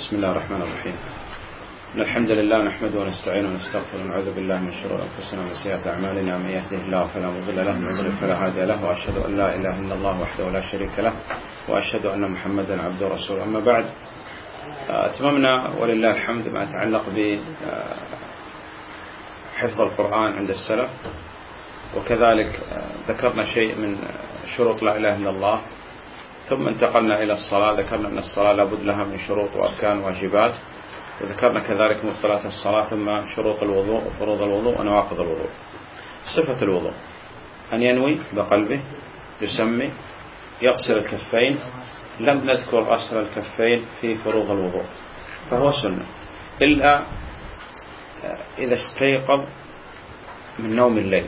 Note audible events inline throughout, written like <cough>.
بسم الله الرحمن الرحيم. إن الحمد لله نحمده ونستعينه ونستغفره ونعوذ بالله من شرور أنفسنا ومن سيئات أعمالنا. من يهده الله فلا مضل له ومن يضلل فلا هادي له وأشهد أن لا إله إلا الله وحده لا شريك له وأشهد أن محمدا عبده ورسوله. أما بعد أتممنا ولله الحمد ما يتعلق بحفظ القرآن عند السلف. وكذلك ذكرنا شيء من شروط لا إله إلا الله. ثم انتقلنا إلى الصلاة. ذكرنا أن الصلاة لابد لها من شروط وأركان وواجبات. وذكرنا كذلك مبطلات الصلاة ثم شروط الوضوء وفروض الوضوء ونواقض الوضوء. صفة الوضوء أن ينوي بقلبه يسمي يغسل الكفين. لم نذكر غسل الكفين في فروض الوضوء فهو سنة. إلا إذا استيقظ من نوم الليل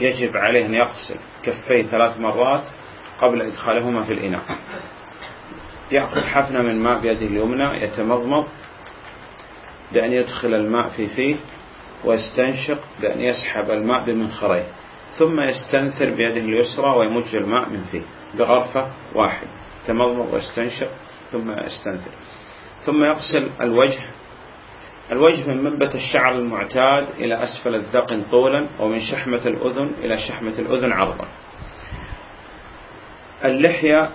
يجب عليه أن يغسل كفيه ثلاث مرات قبل إدخالهما في الإناء. يأخذ حفنة من ماء بيده اليمنى يتمضمض بأن يدخل الماء في فيه ويستنشق بأن يسحب الماء بمنخريه ثم يستنثر بيده اليسرى ويمج الماء من فيه بغرفة واحدة. تمضمض ويستنشق ثم يستنثر. ثم يغسل الوجه. الوجه من منبت الشعر المعتاد إلى أسفل الذقن طولا ومن شحمة الأذن إلى شحمة الأذن عرضا. اللحية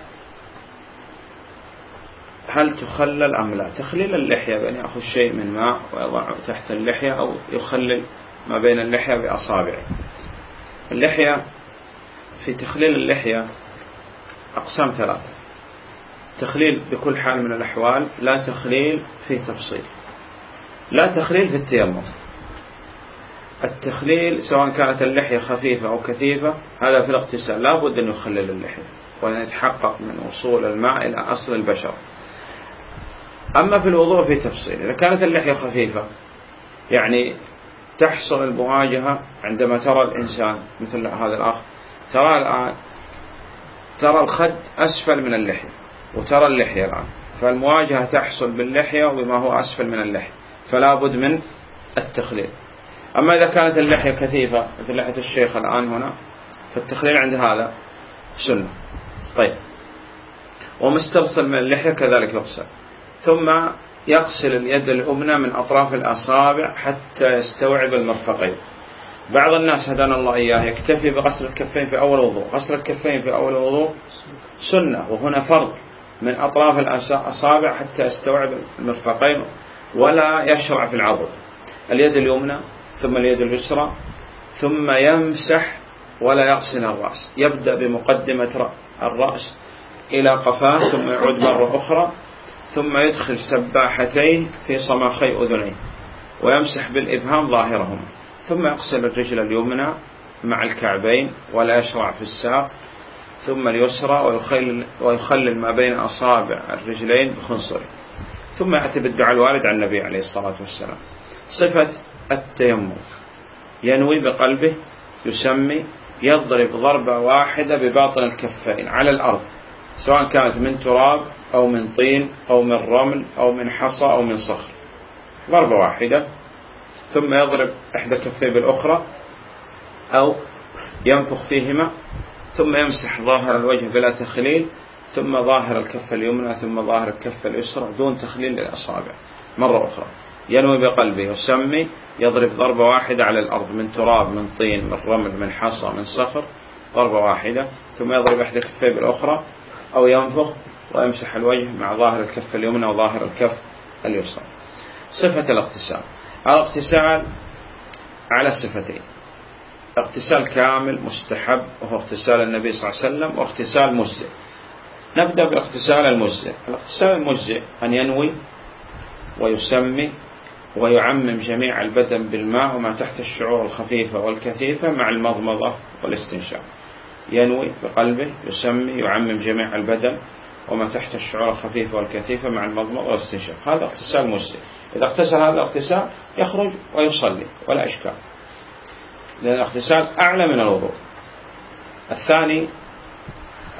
هل تخلل أم لا؟ تخليل اللحية بأن يأخذ شيء من ماء ويضعه تحت اللحية أو يخلل ما بين اللحية بأصابعه. اللحية في تخليل اللحية أقسام ثلاثة. تخليل بكل حال من الأحوال لا تخليل في تفصيل. لا تخليل في التيمم. التخليل سواء كانت اللحية خفيفة أو كثيفة هذا في الاغتسال. لا بد أن يخلل اللحية وأن يتحقق من وصول الماء إلى أصل البشر. أما في الوضوء في تفصيل إذا كانت اللحية خفيفة يعني تحصل المواجهة عندما ترى الإنسان مثل هذا الأخ ترى الآن ترى الخد أسفل من اللحية وترى اللحية الآن. فالمواجهة تحصل باللحية وبما هو أسفل من اللحية. فلا بد من التخليل. أما إذا كانت اللحية كثيفة مثل لحية الشيخ الآن هنا فالتخليل عند هذا سنة. طيب. ومسترسل من اللحية كذلك يغسل. ثم يغسل اليد اليمنى من أطراف الأصابع حتى يستوعب المرفقين بعض الناس هدانا الله إياه يكتفي بغسل الكفين في أول وضوء غسل الكفين في أول وضوء سنة وهنا فرض. من أطراف الأصابع حتى يستوعب المرفقين ولا يشرع في العضد اليد اليمنى ثم اليد اليسرى ثم يمسح ولا يغسل الرأس. يبدأ بمقدمة الرأس إلى قفاه ثم يعود مرة أخرى ثم يدخل سباحتين في صماخي أذنيه ويمسح بالإبهام ظاهرهما ثم يغسل الرجل اليمنى مع الكعبين ولا يشرع في الساق ثم اليسرى ويخلل, ويخلل ما بين أصابع الرجلين بخنصره ثم يأتي بالدعاء الوارد عن النبي عليه الصلاة والسلام. صفة التيمم. ينوي بقلبه يسمي يضرب ضربة واحدة بباطن الكفين على الأرض سواء كانت من تراب أو من طين أو من رمل أو من حصى أو من صخر. ضربة واحدة ثم يضرب إحدى كفيه بالأخرى أو ينفخ فيهما ثم يمسح ظاهر الوجه بلا تخليل ثم ظاهر الكفة اليمنى ثم ظاهر الكفة اليسرى دون تخليل للأصابع. مرة أخرى. ينوي بقلبه يسمي يضرب ضربة واحدة على الأرض من تراب من طين من رمل من حصى من صخر ضربة واحدة ثم يضرب إحدى كفيه بالأخرى أو ينفخ ويمسح الوجه مع ظاهر الكف اليمنى وظاهر الكف اليسرى. صفة الاغتسال. الاغتسال على صفتين. اغتسال كامل مستحب وهو اغتسال النبي صلى الله عليه وسلم واغتسال مجزئ نبدأ باغتسال المجزئ الاغتسال المجزئ أن ينوي ويسمي ويعمم جميع البدن بالماء وما تحت الشعور الخفيفة والكثيفة مع المضمضة والاستنشاق. ينوي بقلبه يسمي يعمم جميع البدن وما تحت الشعور الخفيفة والكثيفة مع المضمضة والاستنشاق. هذا اغتسال مجزئ إذا اغتسل هذا الاغتسال يخرج ويصلي ولا إشكال. لأن الاغتسال أعلى من الوضوء. الثاني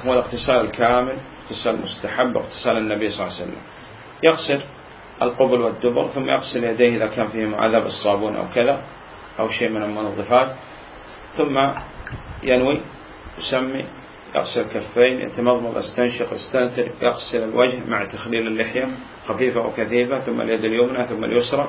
هو الاغتسال الكامل اغتسال مستحب اغتسال النبي صلى الله عليه وسلم. يغسل القبل والدبر ثم يغسل يديه إذا كان فيه معذب الصابون أو كذا أو شيء من المنظفات. ثم ينوي يسمي يغسل الكفين يتمضمض استنشق استنثر يغسل الوجه مع تخليل اللحية خفيفة أو كثيفة ثم اليد اليمنى ثم اليسرى.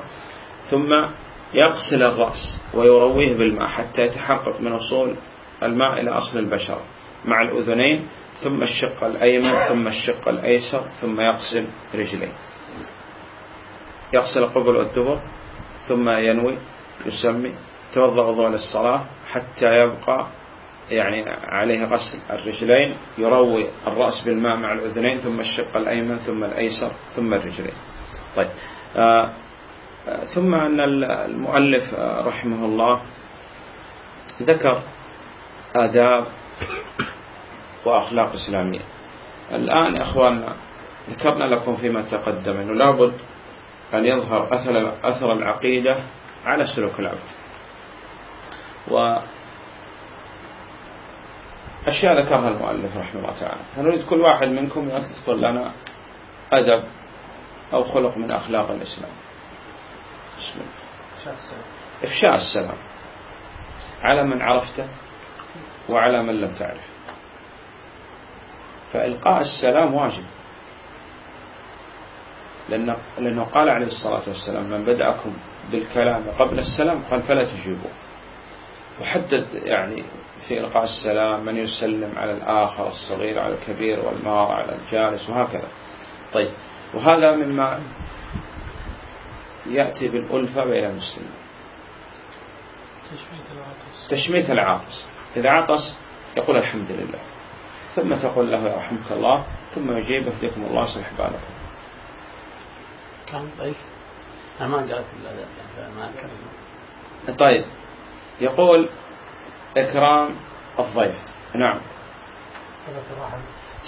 ثم يغسل الرأس ويرويه بالماء حتى يتحقق من وصول الماء إلى أصل البشرة مع الأذنين ثم الشق الأيمن ثم الشق الأيسر ثم يغسل رجليه. يغسل قبل والدبر ثم ينوي يسمي توضأ وضوء للصلاة حتى يبقى يعني عليه غسل الرجلين يروي الرأس بالماء مع الأذنين ثم الشق الأيمن ثم الأيسر ثم الرجلين. طيب. آه آه ثم أن المؤلف آه، رحمه الله ذكر آداب وأخلاق إسلامية. الآن يا أخواننا ذكرنا لكم فيما تقدم أنه لابد أن يظهر أثر, أثر العقيدة على سلوك العبد. و أشياء ذكرها المؤلف رحمه الله تعالى. فنريد كل واحد منكم أن تذكر لنا أدب أو خلق من أخلاق الإسلام. بسم الله إفشاء السلام على من عرفته وعلى من لم تعرف فإلقاء السلام واجب. لأنه, لأنه قال عليه الصلاة والسلام من بدأكم بالكلام قبل السلام قال فلا تجيبوا وحدد يعني في إلقاء السلام من يسلم على الآخر الصغير على الكبير والمار على الجالس وهكذا. طيب. وهذا مما يأتي بالألفة بين المسلمين. تشميت العاطس. إذا عطس يقول الحمد لله. ثم تقول له يرحمك الله. ثم يجيب يهديكم الله صلح بالكم كان أنا ما قالت إلا ما كان طيب. يقول إكرام الضيف. نعم. صلة الرحم.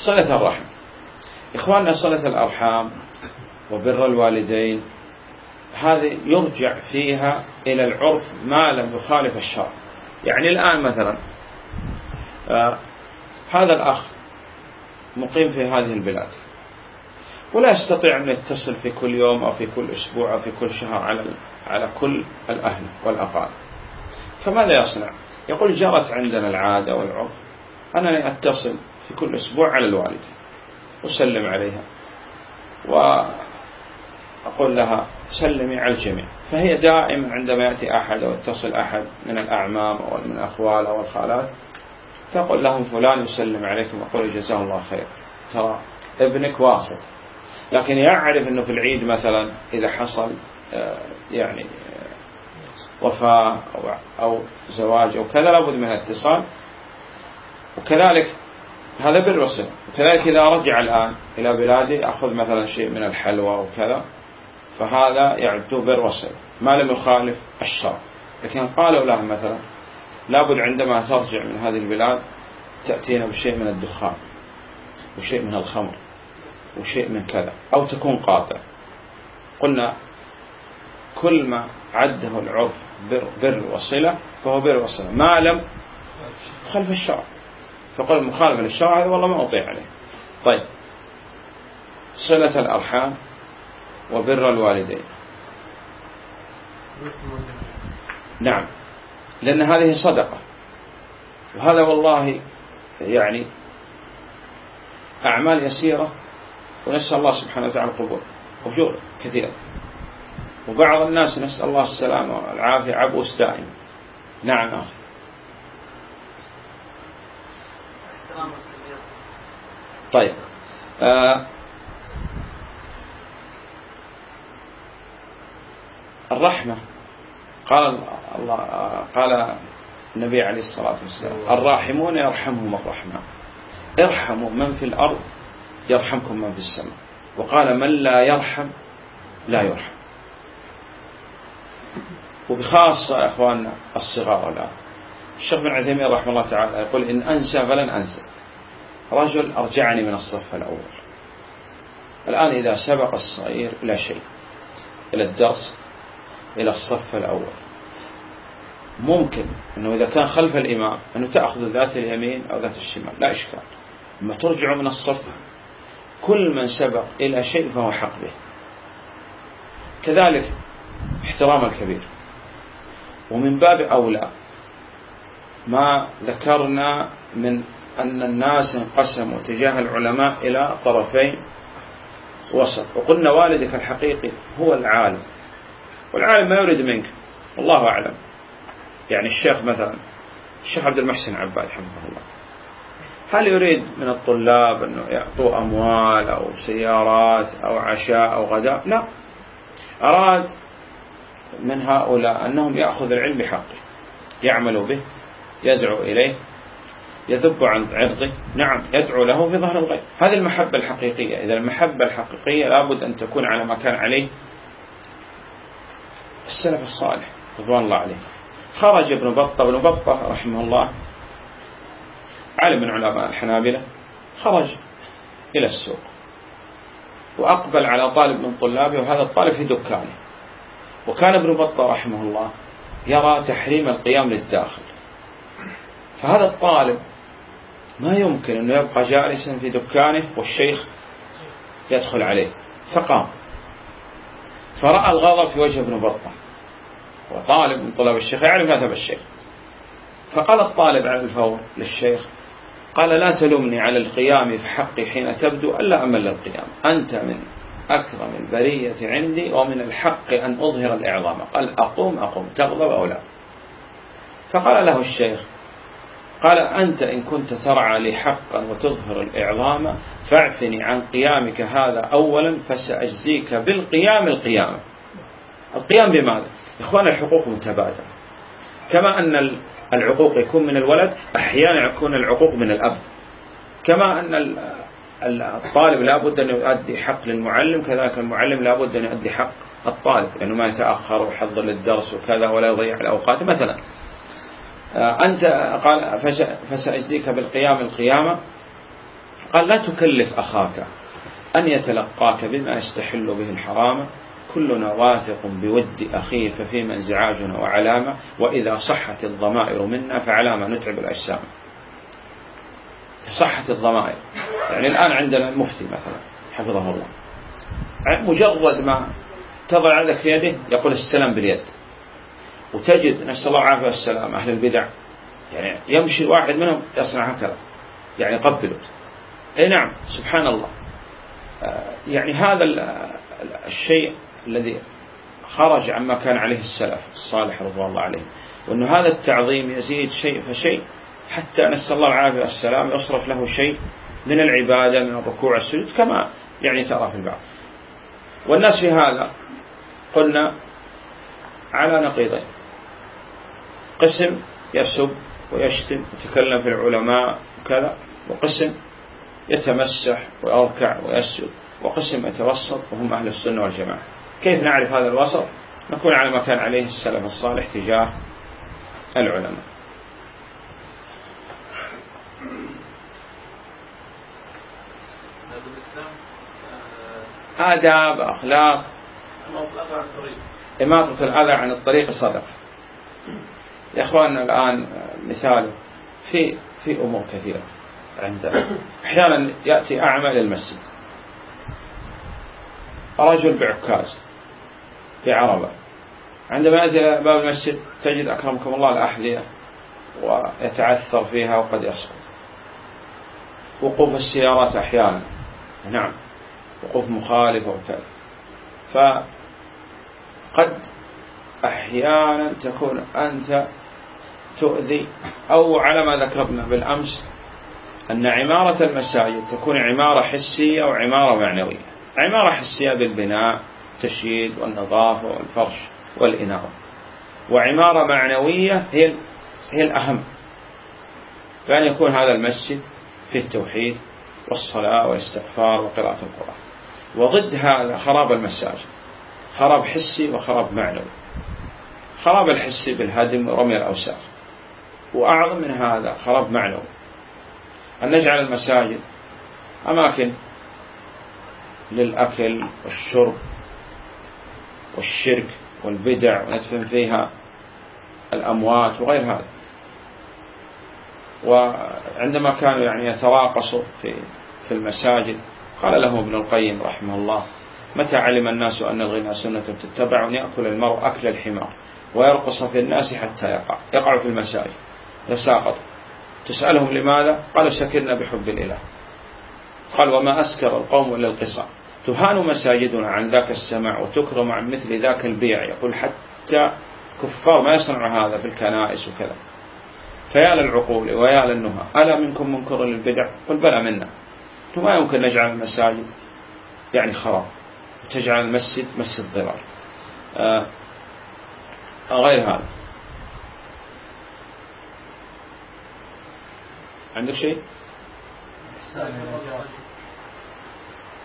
صلة الرحم. إخواننا صلة الأرحام وبر الوالدين هذه يرجع فيها إلى العرف ما لم يخالف الشرع. يعني الآن مثلا آه هذا الأخ مقيم في هذه البلاد. ولا يستطيع أن يتصل في كل يوم أو في كل أسبوع أو في كل شهر على على كل الأهل والأقارب. فماذا يصنع؟ يقول جرت عندنا العادة والعرف أنني أتصل في كل أسبوع على الوالدة أسلم عليها وأقول لها سلمي على الجميع. فهي دائما عندما يأتي أحد أو يتصل أحد من الأعمام أو من الأخوال أو الخالات تقول لهم فلان يسلم عليكم وقول جزاه الله خير. ترى ابنك واصل. لكن يعرف أنه في العيد مثلا إذا حصل آه، يعني آه، وفاة أو زواج أو كذا لابد من الاتصال. وكذلك هذا بر وصل وكذلك إذا رجع الآن إلى بلاده أخذ مثلا شيء من الحلوى وكذا فهذا يعد بر ما لم يخالف الشرع. لكن قالوا له مثلا لابد عندما ترجع من هذه البلاد تأتينا بشيء من الدخان وشيء من الخمر. وشيء من كذا. أو تكون قاطع. قلنا كل ما عده العرف بر, بر وصلة فهو بر وصلة. ما لم خلف الشرع. فقل مخالف للشرع هذا والله ما أطيع عليه. طيب. صلة الأرحام وبر الوالدين. نعم. لأن هذه صدقة. وهذا والله يعني أعمال يسيرة ونسأل الله سبحانه وتعالى القبول. أجور كثيرة وبعض الناس نسأل الله السلامة والعافية عبوس دائم نعم أخي. طيب. آه الرحمة. قال الله قال النبي عليه الصلاة والسلام الراحمون يرحمهم الرحمن. ارحموا من في الأرض يرحمكم من في السماء. وقال من لا يرحم لا يرحم. وبخاصة أخواننا الصغار الآن. الشيخ بن عثيمين رحمه الله تعالى يقول إن أنسى فلن أنسى. رجل أرجعني من الصف الأول. الآن إذا سبق الصغير إلى شيء. إلى الدرس إلى الصف الأول. ممكن أنه إذا كان خلف الإمام أنه تأخذ ذات اليمين أو ذات الشمال. لا إشكال. لما ترجع من الصف كل من سبق إلى شيء فهو حق به. كذلك احترام الكبير. ومن باب أولى ما ذكرنا من أن الناس انقسموا تجاه العلماء إلى طرفين وسط. وقلنا والدك الحقيقي هو العالم. والعالم ما يريد منك. والله أعلم. يعني الشيخ مثلا الشيخ عبد المحسن عباد حفظه الله. هل يريد من الطلاب أنه يعطوا أموال أو سيارات أو عشاء أو غداء؟ لا. أراد من هؤلاء أنهم يأخذ العلم بحقه يعملوا به يدعو إليه يذب عن عرضه نعم يدعو له في ظهر الغيب. هذه المحبة الحقيقية. إذا المحبة الحقيقية لابد أن تكون على ما كان عليه السلف الصالح رضوان الله عليه. خرج ابن بطة ابن بطة رحمه الله عالم من علماء الحنابلة خرج إلى السوق وأقبل على طالب من طلابه وهذا الطالب في دكانه. وكان ابن بطة رحمه الله يرى تحريم القيام للداخل. فهذا الطالب ما يمكن أنه يبقى جالسا في دكانه والشيخ يدخل عليه فقام. فرأى الغضب في وجه ابن بطة. وطالب من طلاب الشيخ يعرف مذهب الشيخ. فقال الطالب على الفور للشيخ قال لا تلومني على القيام في حقي حين تبدو ألا أمل القيام. أنت من أكرم البرية عندي ومن الحق أن أظهر الإعظام. قال أقوم أقوم. تغضب أو لا؟ فقال له الشيخ قال أنت إن كنت ترعى لي حقا وتظهر الإعظام فاعفني عن قيامك هذا أولا فسأجزيك بالقيام القيامة. القيام بماذا؟ إخوان الحقوق متبادلة. كما أن العقوق يكون من الولد أحيانا يكون العقوق من الأب. كما أن الطالب لابد أن يؤدي حق للمعلم كذلك المعلم لابد أن يؤدي حق الطالب لأنه يعني ما يتأخر ويحضر للدرس وكذا ولا يضيع الأوقات. مثلا آه، أنت قال فسأجزيك بالقيام القيامة. قال لا تكلف أخاك أن يتلقاك بما يستحل به الحرام. كلنا واثق بود أخيه ففيما انزعاجنا وعلامة وإذا صحت الضمائر منا فعلامة نتعب الأجسام. صحت الضمائر. يعني الآن عندنا المفتي مثلا حفظه الله. مجرد ما تضع يدك في يده يقول السلام باليد. وتجد نسأل الله العافية والسلام أهل البدع. يعني يمشي واحد منهم يصنع هكذا. يعني قبله أي نعم سبحان الله. يعني هذا الشيء الذي خرج عما كان عليه السلف الصالح رضوان الله عليه. وأن هذا التعظيم يزيد شيء فشيء حتى نسأل الله العافية والسلام يصرف له شيء من العبادة من الركوع السجود كما يعني ترى في البعض. والناس في هذا قلنا على نقيضين. قسم يسب ويشتم ويتكلم في العلماء وكذا وقسم يتمسح ويركع ويسجد وقسم يتوسط وهم أهل السنة والجماعة. كيف نعرف هذا الوسط؟ نكون على ما كان عليه السلف الصالح تجاه العلماء. آداب أخلاق. إماطة الأذى عن الطريق. صدق. يا إخواننا الآن مثال في في أمور كثيرة عندنا. أحيانا يأتي أعمى للمسجد. رجل بعكاز. في عربة. عندما يأتي باب المسجد تجد أكرمكم الله الأحذية ويتعثر فيها وقد يسقط. وقوف السيارات أحيانا. نعم. وقوف مخالفة وكذا فقد أحيانا تكون أنت تؤذي أو على ما ذكرنا بالأمس أن عمارة المساجد تكون عمارة حسية وعمارة معنوية. عمارة حسية بالبناء التشييد والنظافة والفرش والإنارة وعمارة معنوية هي هي الأهم. بأن يكون هذا المسجد في التوحيد والصلاة والاستغفار وقراءة القرآن. وضد هذا خراب المساجد خراب حسي وخراب معنوي. خراب الحسي بالهدم ورمي الأوساخ. وأعظم من هذا خراب معنوي. أن نجعل المساجد أماكن للأكل والشرب والشرك والبدع وندفن فيها الأموات وغير هذا. وعندما كانوا يعني يتراقصوا في في المساجد قال لهم ابن القيم رحمه الله متى علم الناس أن الغنى سنة؟ تتبع أن يأكل المرء أكل الحمار ويرقص في الناس حتى يقع يقع في المساجد يساقط. تسألهم لماذا؟ قالوا سكرنا بحب الإله. قال وما أسكر القوم إلا القصة تهان مساجدنا عن ذاك السمع وتكرم عن مثل ذاك البيع. يقول حتى كفار ما يصنعوا هذا في الكنائس وكذا. فيا للعقول ويا للنهى. ألا منكم منكر للبدع؟ قل بلى منا. ما يمكن نجعل المساجد يعني خراب. وتجعل المسجد مسجد ضرار آه غير هذا. عندك شيء؟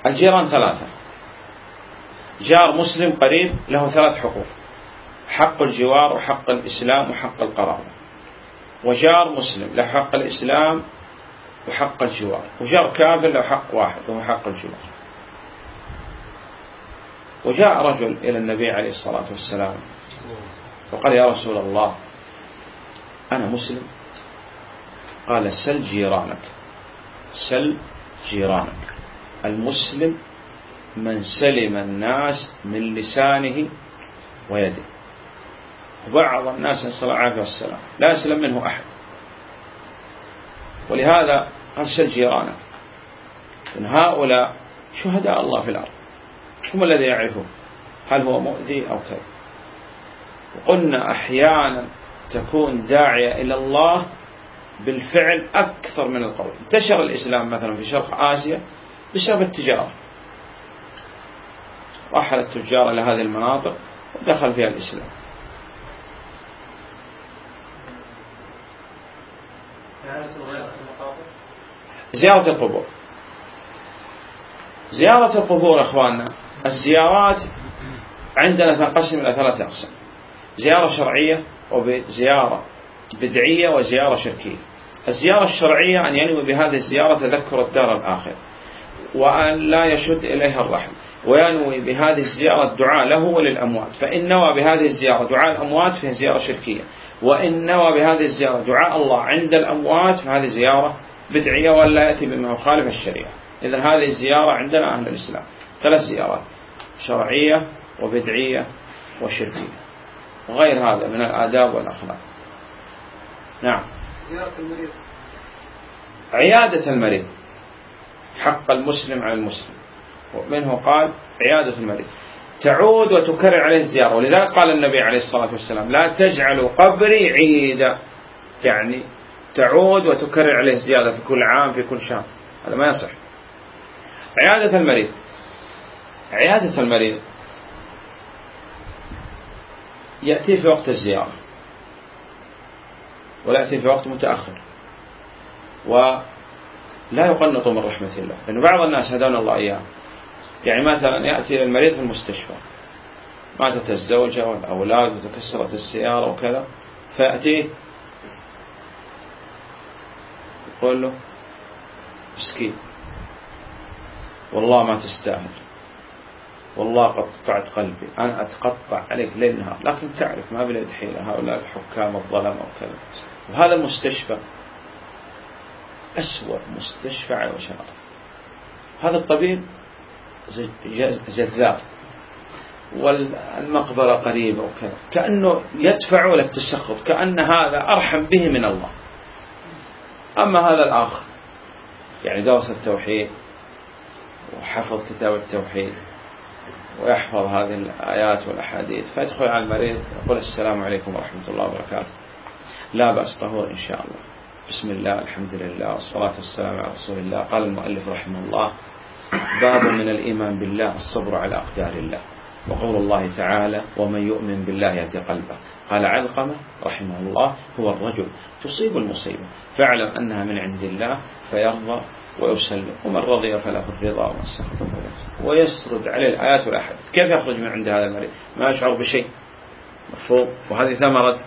الجيران ثلاثة. جار مسلم قريب له ثلاث حقوق. حق الجوار وحق الإسلام وحق القرابة وجار مسلم له حق الإسلام وحق الجوار. وجار كافر له حق واحد وهو حق الجوار. وجاء رجل إلى النبي عليه الصلاة والسلام فقال يا رسول الله أنا مسلم. قال سل جيرانك. سل جيرانك. المسلم من سلم الناس من لسانه ويده. وبعض الناس نسأل الله العافية والسلام. لا يسلم منه أحد. ولهذا قال سل جيرانك إن هؤلاء شهداء الله في الأرض. هم الذي يعرفه هل هو مؤذي أو كذا وقلنا أحيانا تكون داعية إلى الله بالفعل أكثر من القول. انتشر الإسلام مثلا في شرق آسيا. بسبب التجارة. رحل التجار إلى هذه المناطق ودخل فيها الإسلام. زيارة القبور. زيارة القبور أخواننا الزيارات عندنا تنقسم إلى ثلاثة أقسام. زيارة شرعية وزيارة بدعية وزيارة شركية. الزيارة الشرعية أن ينوي بهذه الزيارة تذكر الدار الآخرة. وأن لا يشد إليها الرحم. وينوي بهذه الزيارة الدعاء له وللأموات. فإن نوى بهذه الزيارة دعاء الأموات فهي زيارة شركية. وإن نوى بهذه الزيارة دعاء الله عند الأموات فهذه زيارة بدعية ولا يأتي بما يخالف الشريعة. إذا هذه الزيارة عندنا أهل الإسلام. ثلاث زيارات. شرعية وبدعية وشركية. وغير هذا من الآداب والأخلاق. نعم. زيارة المريض. عيادة المريض. حق المسلم على المسلم. ومنه قال عيادة المريض تعود وتكرر عليه الزيارة. ولذلك قال النبي عليه الصلاة والسلام لا تجعلوا قبري عيدا. يعني تعود وتكرر عليه الزيارة في كل عام في كل شهر. هذا ما يصح. عيادة المريض عيادة المريض يأتي في وقت الزيارة. ولا يأتي في وقت متأخر. ولا يقنط من رحمة الله. لأن بعض الناس هدانا الله إياه. يعني مثلا يأتي المريض في المستشفى. ماتت الزوجة والأولاد وتكسرت السيارة وكذا. فيأتيه يقول له مسكين. والله ما تستاهل. والله قطعت قلبي. أنا أتقطع عليك ليل نهار. لكن تعرف ما بلد حيلة. هؤلاء الحكام الظلم وكذا. وهذا المستشفى أسوأ مستشفى على وجه الأرض هذا الطبيب جذاب والمقبرة قريبة وكذا. كأنه يدفع للتسخط كأن هذا أرحم به من الله. أما هذا الآخر يعني درس التوحيد وحفظ كتاب التوحيد ويحفظ هذه الآيات والأحاديث فيدخل على المريض يقول السلام عليكم ورحمة الله وبركاته. لا بأس طهور إن شاء الله. بسم الله الحمد لله والصلاة والسلام على رسول الله. قال المؤلف رحمه الله باب من الإيمان بالله الصبر على أقدار الله. وقول الله تعالى ومن يؤمن بالله يهدي قلبه. قال علقمة رحمه الله هو الرجل تصيب المصيبة. فاعلم أنها من عند الله فيرضى ويسلم. ومن رضي فله الرضا ومن سخط فله ويسرد عليه الآيات والأحاديث. كيف يخرج من عند هذا المريض؟ ما يشعر بشيء. مفهوم؟ وهذه ثمرة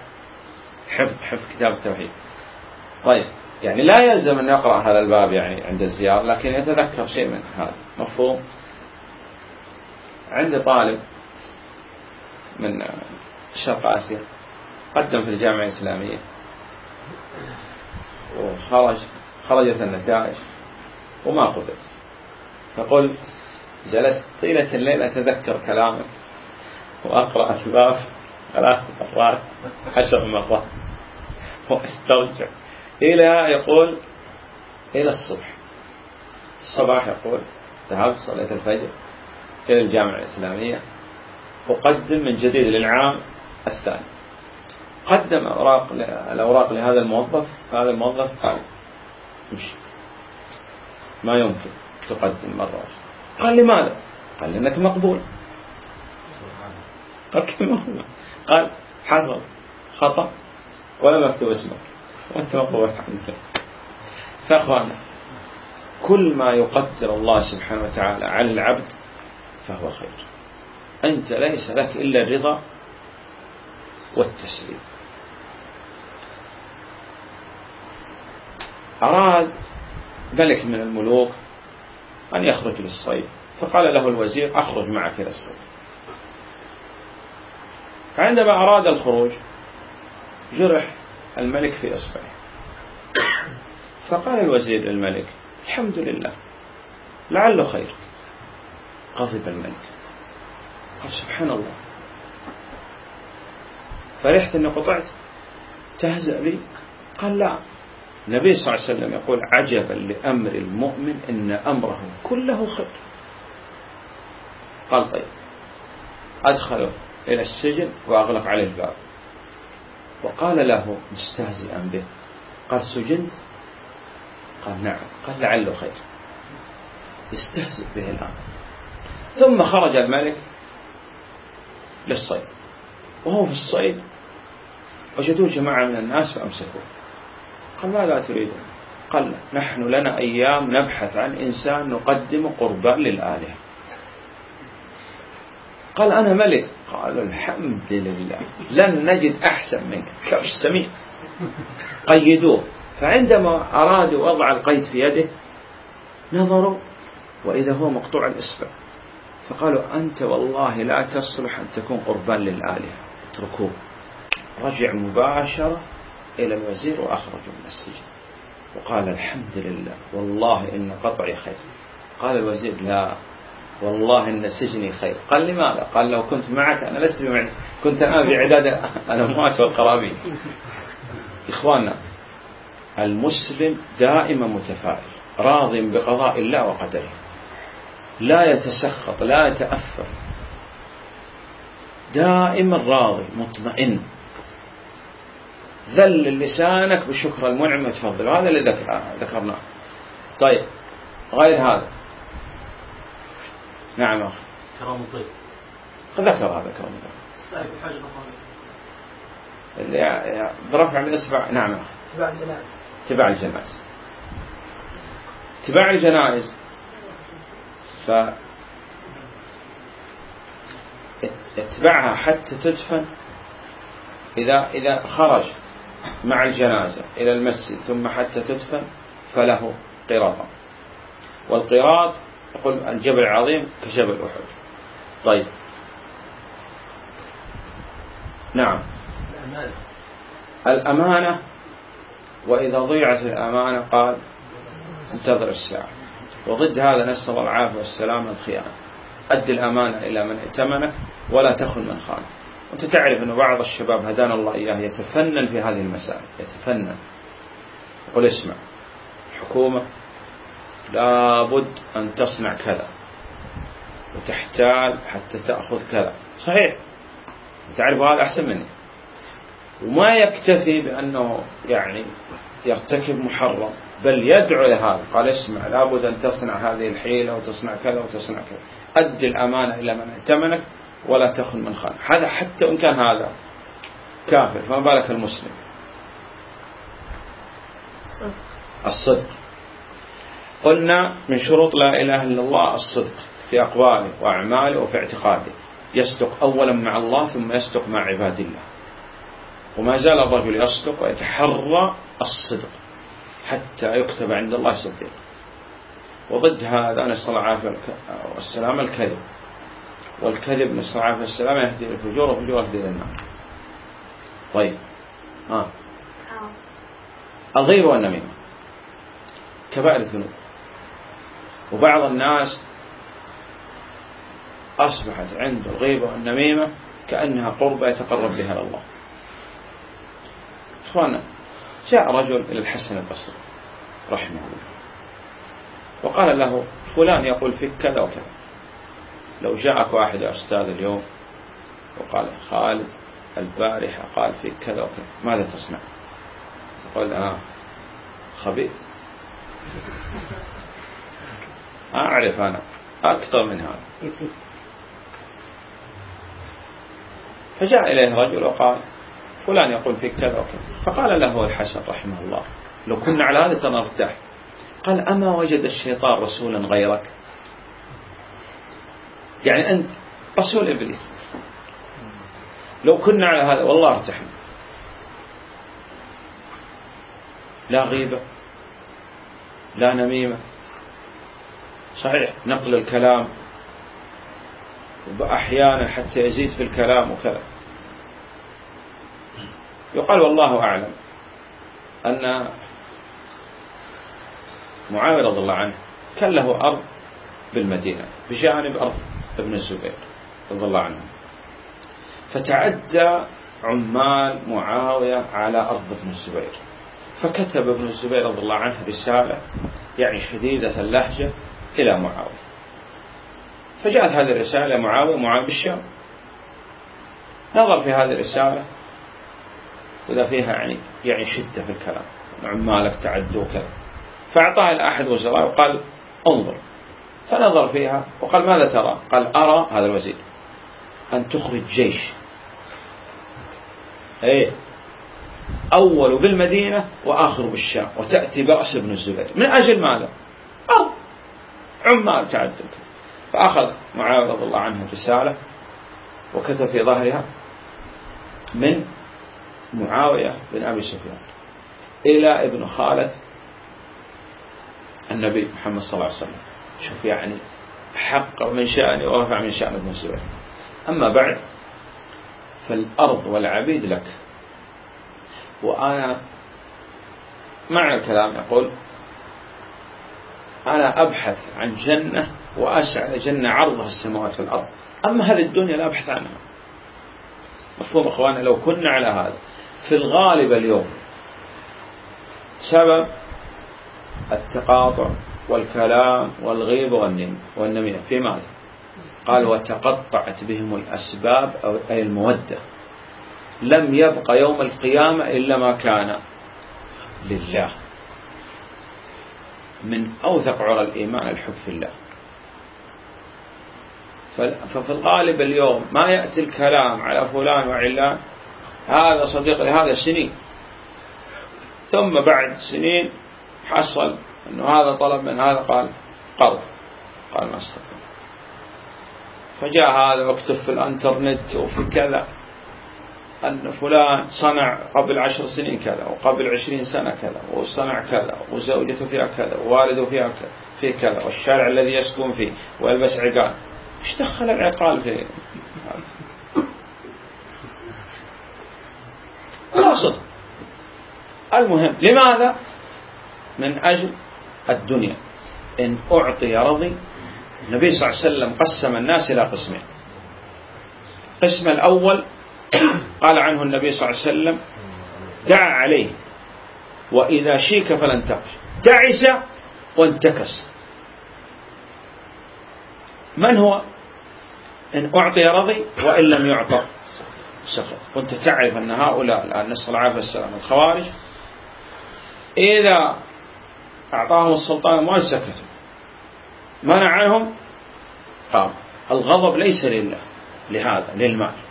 حفظ حفظ كتاب التوحيد. طيب يعني لا يلزم أن يقرأ هذا الباب يعني عند الزيارة لكن يتذكر شيء من هذا. مفهوم؟ عندي طالب من شرق آسيا قدم في الجامعة الإسلامية. وخرج خرجت النتائج وما قبل فقل جلست طيلة الليل أتذكر كلامك وأقرأ الباب ثلاث مرات عشر مرات وأسترجع إلى يقول إلى الصبح. الصباح يقول ذهبت صليت الفجر إلى الجامعة الإسلامية أقدم من جديد للعام الثاني. قدم أوراق الأوراق لهذا الموظف هذا الموظف قال مشي ما يمكن تقدم مرة أخرى. قال لماذا؟ قال لأنك مقبول. قال كيف مقبول قال حصل خطأ ولا مكتوب اسمك. مقبول الحمد لله كل ما يقدر الله سبحانه وتعالى على العبد فهو خير. أنت ليس لك إلا الرضا والتسليم. أراد ملك من الملوك أن يخرج للصيد فقال له الوزير أخرج معك إلى الصيد. فعندما أراد الخروج جرح الملك في إصبعه. فقال الوزير للملك الحمد لله لعله خير. غضب الملك. قال سبحان الله. فرحت أني قطعت؟ تهزأ بي؟ قال لا. النبي صلى الله عليه وسلم يقول عجبا لأمر المؤمن إن أمره كله خير. قال طيب أدخله إلى السجن وأغلق عليه الباب. وقال له مستهزئا به قال سجنت؟ قال نعم. قال لعله خير. يستهزئ به الآن. ثم خرج الملك للصيد. وهو في الصيد. وجدوه جماعة من الناس فأمسكوه. قال ماذا تريدون قال نحن لنا أيام نبحث عن إنسان نقدم قربان للآلهة. قال أنا ملك. قال الحمد لله. لن نجد أحسن منك. كبش سمين. قيدوه. فعندما أرادوا وضع القيد في يده نظروا وإذا هو مقطوع الإصبع. فقالوا أنت والله لا تصلح أن تكون قربان للآلهة. اتركوه. رجع مباشرة إلى الوزير وأخرجه من السجن. وقال الحمد لله. والله إن قطعي خير. قال الوزير لا. والله إن سجني خير. قال لماذا قال لو كنت معك أنا لست بمعنى كنت الآن في عداد <laughs> الأموات والقرابين. إخواننا المسلم دائما متفائل راض بقضاء الله وقدره. لا يتسخط لا يتأثر دائما راضي مطمئن. ذل لسانك بشكر المنعم وتفضل هذا اللي ذكرناه. طيب غير هذا. نعم. أخي كرام الضيف ذكر هذا كرام الضيف السائل بحاجة اللي برفع الإصبع نعم. أخي اتباع الجنائز. اتباع الجنائز. اتباع الجنائز. ف اتبعها حتى تدفن إذا إذا خرج مع الجنازة إلى المسجد ثم حتى تدفن فله قراطا والقراط يقول الجبل العظيم كجبل أحد. طيب. نعم. الأمانة الأمانة وإذا ضيعت الأمانة قال انتظر الساعة. وضد هذا نسأل الله العافية والسلامة الخيانة أد الأمانة إلى من ائتمنك ولا تخن من خانك وأنت تعرف أن بعض الشباب هدانا الله إياه يتفنن في هذه المسائل. يتفنن. يقول اسمع. الحكومة لابد أن تصنع كذا. وتحتال حتى تأخذ كذا. صحيح. تعرف هذا أحسن مني. وما يكتفي بأنه يعني يرتكب محرم بل يدعو لهذا قال اسمع لابد أن تصنع هذه الحيلة وتصنع كذا وتصنع كذا. أد الأمانة إلى من ائتمنك ولا تخن من خان هذا حتى وإن كان هذا كافر فما بالك المسلم؟ الصدق. قلنا من شروط لا إله إلا الله الصدق في أقواله وأعماله وفي اعتقاده. يصدق أولا مع الله ثم يصدق مع عباد الله. وما زال الرجل يصدق ويتحرى الصدق حتى يكتب عند الله صديق وضد هذا نسأل الله العافية والسلام الكذب. والكذب نسأل الله العافية والسلام يهدي الفجور والفجور يهدي النار. طيب. ها. الغيب والنميمة. كبائر الذنوب. وبعض الناس أصبحت عند الغيبة والنميمة كأنها قربة يتقرب بها إلى الله. إخوانا جاء رجل إلى الحسن البصري رحمه الله وقال له فلان يقول فيك كذا وكذا. لو جاءك واحد يا أستاذ اليوم وقال خالد البارحة قال فيك كذا وكذا ماذا تصنع؟ قال آه خبيث. أعرف أنا. أكثر من هذا. فجاء إليه رجل وقال فلان يقول فيك كذا وكذا. فقال له الحسن رحمه الله لو كنا على هذا تنرتاح. قال أما وجد الشيطان رسولا غيرك؟ يعني أنت رسول إبليس. لو كنا على هذا والله ارتحنا. لا غيبة لا نميمة صحيح. نقل الكلام. أحيانا حتى يزيد في الكلام وكذا. يقال والله أعلم أن معاوية رضي الله عنه كان له أرض بالمدينة بجانب أرض ابن الزبير رضي الله عنه. فتعدى عمال معاوية على أرض ابن الزبير. فكتب ابن الزبير رضي الله عنه رسالة يعني شديدة اللهجة إلى معاوية. فجاءت هذه الرسالة معاوية معاوية بالشام نظر في هذه الرسالة وإذا فيها يعني يعني شدة في الكلام. عمالك تعدوا كذا فأعطاها إلى أحد وزراء وقال انظر. فنظر فيها وقال ماذا ترى؟ قال أرى هذا الوزير أن تخرج جيش. إيه. أول بالمدينة وآخر بالشام. وتأتي برأس ابن الزبير. من أجل ماذا؟ عمال تعدل فأخذ معاوية رضي الله عنه رسالة وكتب في ظهرها من معاوية بن أبي سفيان إلى ابن خالد النبي محمد صلى الله عليه وسلم. شوف يعني حق من شأنه ورفع من شأن ابن الزبير أما بعد فالأرض والعبيد لك. وأنا معنى الكلام يقول أنا أبحث عن جنة وأسعى جنة عرضها السماوات والأرض. أما هذه الدنيا لا أبحث عنها. مفهوم أخوانا لو كنا على هذا. في الغالب اليوم سبب التقاطع والكلام والغيب والنميمة. في ماذا؟ قال وتقطعت بهم الأسباب أو أي المودة. لم يبق يوم القيامة إلا ما كان لله. من أوثق عرى الإيمان الحب في الله. ففي الغالب اليوم ما يأتي الكلام على فلان وعلان هذا صديق لهذا سنين ثم بعد سنين حصل أنه هذا طلب من هذا قال قرض قال ما استطيع. فجاء هذا واكتب في الإنترنت وفي كذا. أن فلان صنع قبل عشر سنين كذا وقبل عشرين سنة كذا وصنع كذا وزوجته فيها كذا ووالده فيها كذا في كذا والشارع الذي يسكن فيه ويلبس عقال. إيش دخل العقال في؟ قاصد. المهم لماذا؟ من أجل الدنيا. إن أعطي رضي النبي صلى الله عليه وسلم قسم الناس إلى قسمين. القسم الأول <coughs> قال عنه النبي صلى الله عليه وسلم دع عليه وإذا شيك فلن تقش. تعس وانتكس. من هو؟ إن أعطي رضي وإن لم يعطى سخط وأنت تعرف أن هؤلاء الآن نسأل العافية والسلام الخوارج إذا أعطاهم السلطان ما سكتوا. منع عنهم قام. الغضب ليس لله لهذا للمال.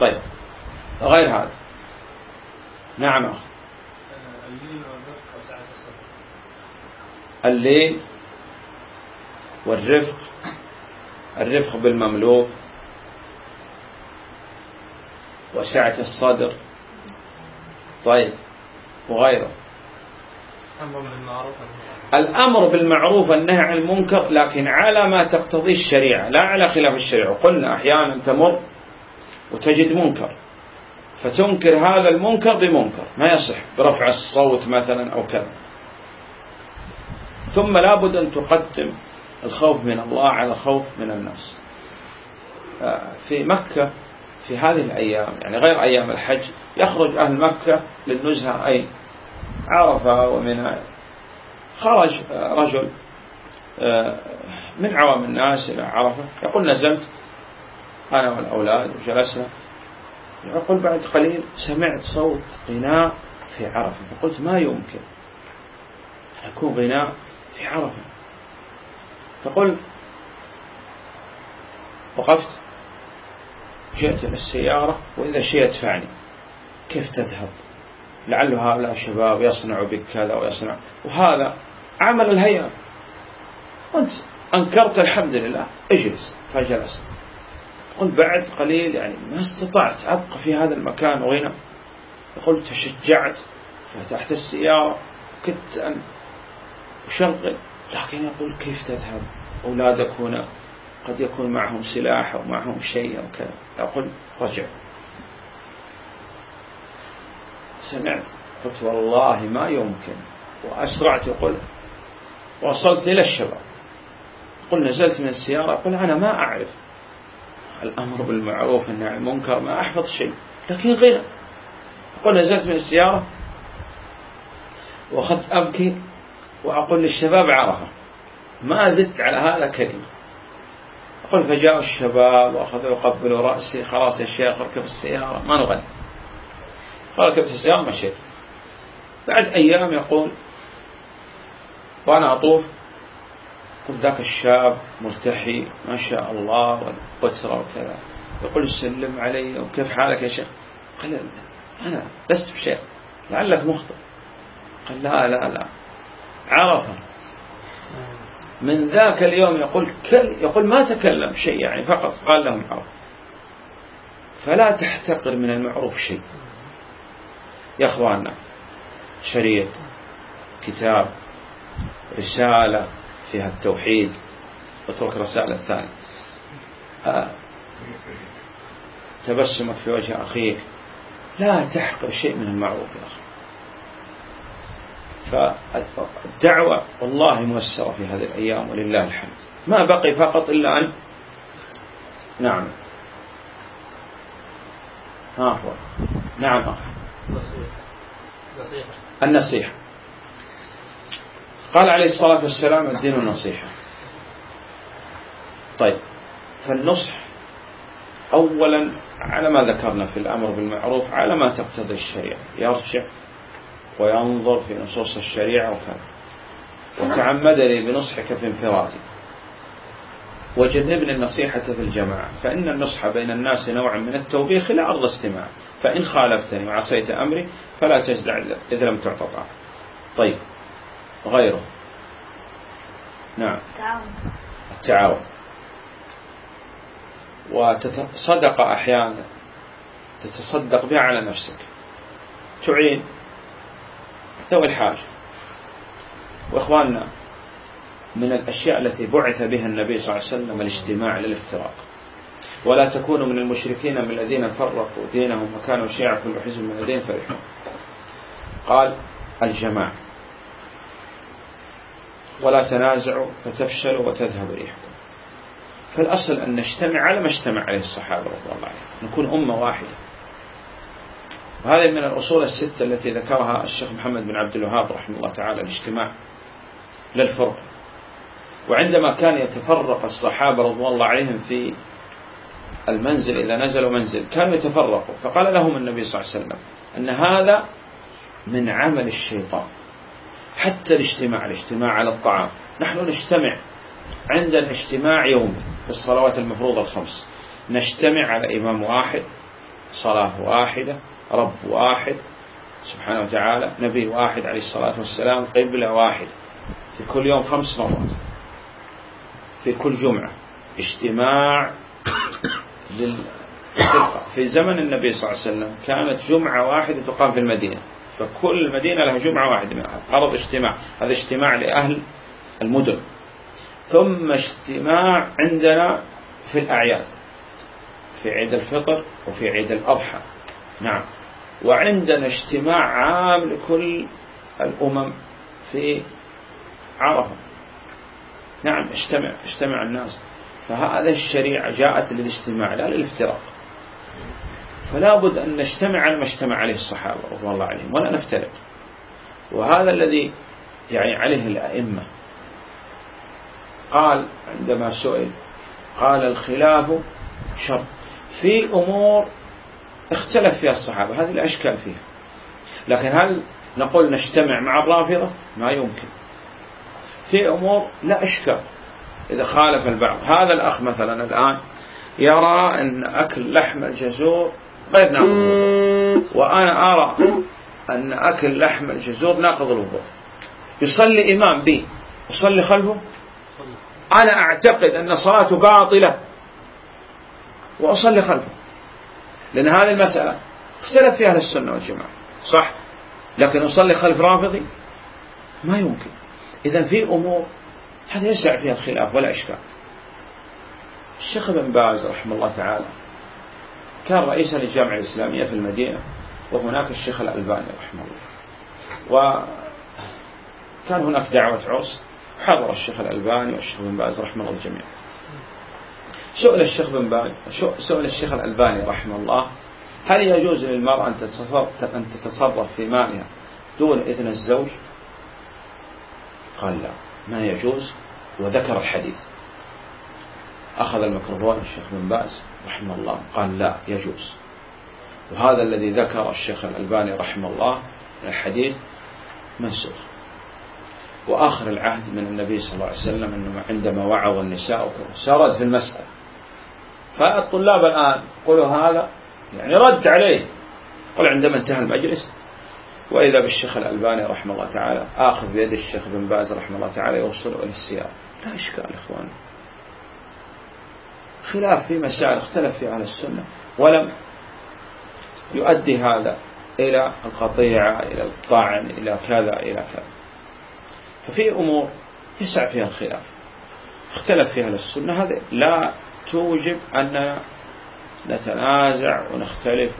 طيب غير هذا. نعم أخي. الليل والرفق الرفق بالمملوك وسعة الصدر. طيب وغيره. الأمر بالمعروف والنهي عن المنكر لكن على ما تقتضيه الشريعة لا على خلاف الشريعة. قلنا أحيانا تمر وتجد منكر. فتنكر هذا المنكر بمنكر. ما يصح. برفع الصوت مثلا أو كذا. ثم لابد أن تقدم الخوف من الله على الخوف من الناس. آه، في مكة في هذه الأيام يعني غير أيام الحج يخرج أهل مكة للنزهة. أي عرفة ومن خرج رجل آه، من عوام الناس إلى عرفة. يقول نزلت. أنا والأولاد وجلسنا. يقول بعد قليل سمعت صوت غناء في عرفة. فقلت ما يمكن أن يكون غناء في عرفة. فقل وقفت. جئت إلى السيارة وإذا شيء يدفعني كيف تذهب؟ لعل هؤلاء الشباب يصنعوا بك كذا ويصنع وهذا عمل الهيئة. وأنت أنكرت الحمد لله. اجلس. فجلست. قل بعد قليل يعني ما استطعت أبقى في هذا المكان. وغنى يقول تشجعت فتحت السيارة كنت أن أشغل. لكن يقول كيف تذهب؟ أولادك هنا قد يكون معهم سلاح أو معهم شيء أو كذا. يقول رجع. سمعت. قلت والله ما يمكن. وأسرعت يقول وصلت إلى الشباب. قل نزلت من السيارة؟ قل أنا ما أعرف. الأمر بالمعروف والنهي عن المنكر ما أحفظ شيء لكن غنى قل نزلت من السيارة وأخذت أبكي وأقول للشباب عرفة. ما زدت على هذا كلمة. أقول فجاء الشباب وأخذوا يقبلوا رأسي خلاص يا شيخ اركب السيارة. ما نغني. قال ركبت السيارة مشيت. بعد أيام يقول وأنا أطوف قلت ذاك الشاب ملتحي ما شاء الله والقترة وكذا. يقول سلم علي وكيف حالك يا شيخ؟ قال أنا لست بشيء لعلك مخطئ. قال لا لا لا. عرفه. من ذاك اليوم يقول كل يقول ما تكلم شيء يعني فقط. قال لهم عرف. فلا تحتقر من المعروف شيء. يا إخواننا شريط كتاب رسالة فيها التوحيد اترك رسالة الثانية. آه. تبسمك في وجه أخيك. لا تحقر شيء من المعروف يا أخي. فالدعوة والله ميسرة في هذه الأيام ولله الحمد. ما بقي فقط إلا أن نعم. ها هو. نعم أخي. النصيحة. قال عليه الصلاة والسلام الدين النصيحة طيب فالنصح أولا على ما ذكرنا في الأمر بالمعروف على ما تقتضي الشريعة. يرجع وينظر في نصوص الشريعة وكذا. وتعمدني بنصحك في انفرادي وجنبني النصيحة في الجماعة. فإن النصح بين الناس نوع من التوبيخ لا أرض استماع. فإن خالفتني وعصيت أمري فلا تجزع إذ لم تعطى طيب غيره. نعم. التعاون. وتتصدق أحيانا. تتصدق بها على نفسك. تعين. ذوي الحاجة وإخواننا من الأشياء التي بعث بها النبي صلى الله عليه وسلم الاجتماع للافتراق ولا تكونوا من المشركين من الذين فرقوا دينهم وكانوا شيعا كل حزب من الذين فرحوا. قال الجماعة. ولا تنازعوا فتفشلوا وتذهب ريحكم فالأصل أن نجتمع على ما اجتمع عليه الصحابة رضي الله عنهم نكون أمة واحدة. وهذه من الأصول الستة التي ذكرها الشيخ محمد بن عبد الوهاب رحمه الله تعالى الاجتماع للفرق. وعندما كان يتفرق الصحابة رضي الله عليهم في المنزل إذا نزلوا منزل كانوا يتفرقوا. فقال لهم النبي صلى الله عليه وسلم أن هذا من عمل الشيطان. حتى الاجتماع الاجتماع على الطعام. نحن نجتمع عندنا اجتماع يومي في الصلوات المفروضة الخمس. نجتمع على إمام واحد صلاة واحدة رب واحد سبحانه وتعالى نبي واحد عليه الصلاة والسلام قبلة واحد في كل يوم خمس مرات. في كل جمعة. اجتماع للفرقة. في زمن النبي صلى الله عليه وسلم كانت جمعة واحدة تقام في المدينة. فكل مدينة لها جمعة واحدة غرض اجتماع. هذا اجتماع لأهل المدن. ثم اجتماع عندنا في الأعياد. في عيد الفطر وفي عيد الأضحى. نعم. وعندنا اجتماع عام لكل الأمم في عرفة. نعم اجتمع اجتمع الناس. فهذه الشريعة جاءت للاجتماع لا للافتراق. فلا بد أن نجتمع على ما اجتمع عليه الصحابة رضي الله عليهم ولا نفترق. وهذا الذي يعني عليه الأئمة. قال عندما سئل قال الخلاف شر. في أمور اختلف فيها الصحابة هذه الأشكال فيها. لكن هل نقول نجتمع مع الرافضة؟ ما يمكن. في أمور لا أشكال. إذا خالف البعض. هذا الأخ مثلا الآن يرى أن أكل لحم الجزور غير ناقض وأنا أرى أن أكل لحم الجزور ناقض الوضوء. يصلي إمام بي. يصلي خلفه؟ أنا أعتقد أن صلاته باطلة. وأصلي خلفه. لأن هذه المسألة اختلف فيها أهل السنة والجماعة. صح؟ لكن أصلي خلف رافضي؟ ما يمكن. إذا في أمور هذا يسع فيها الخلاف ولا إشكال. الشيخ ابن باز رحمه الله تعالى كان رئيسا للجامعة الإسلامية في المدينة وهناك الشيخ الألباني رحمه الله. وكان هناك دعوة عرس حضر الشيخ الألباني والشيخ بن باز رحمه الله الجميع سئل الشيخ بن باز سئل الشيخ الألباني رحمه الله هل يجوز للمرأة أن تتصرف, أن تتصرف في مالها دون إذن الزوج؟ قال لا ما يجوز وذكر الحديث. أخذ الميكروفون الشيخ بن باز رحمه الله. قال لا يجوز. وهذا الذي ذكر الشيخ الألباني رحمه الله الحديث منسوخ. وآخر العهد من النبي صلى الله عليه وسلم أنه عندما وعظ النساء سرد في المسألة. فالطلاب الآن قولوا هذا يعني رد عليه. قل عندما انتهى المجلس وإذا بالشيخ الألباني رحمه الله تعالى آخذ بيد الشيخ بن باز رحمه الله تعالى يوصل إلى السيارة. لا إشكال إخوان خلاف في مسائل اختلف في أهل السنة ولم يؤدي هذا إلى القطيعة إلى الطعن إلى كذا إلى كذا. ففي أمور يسع فيها الخلاف. اختلف فيها أهل السنة هذه. لا توجب أننا نتنازع ونختلف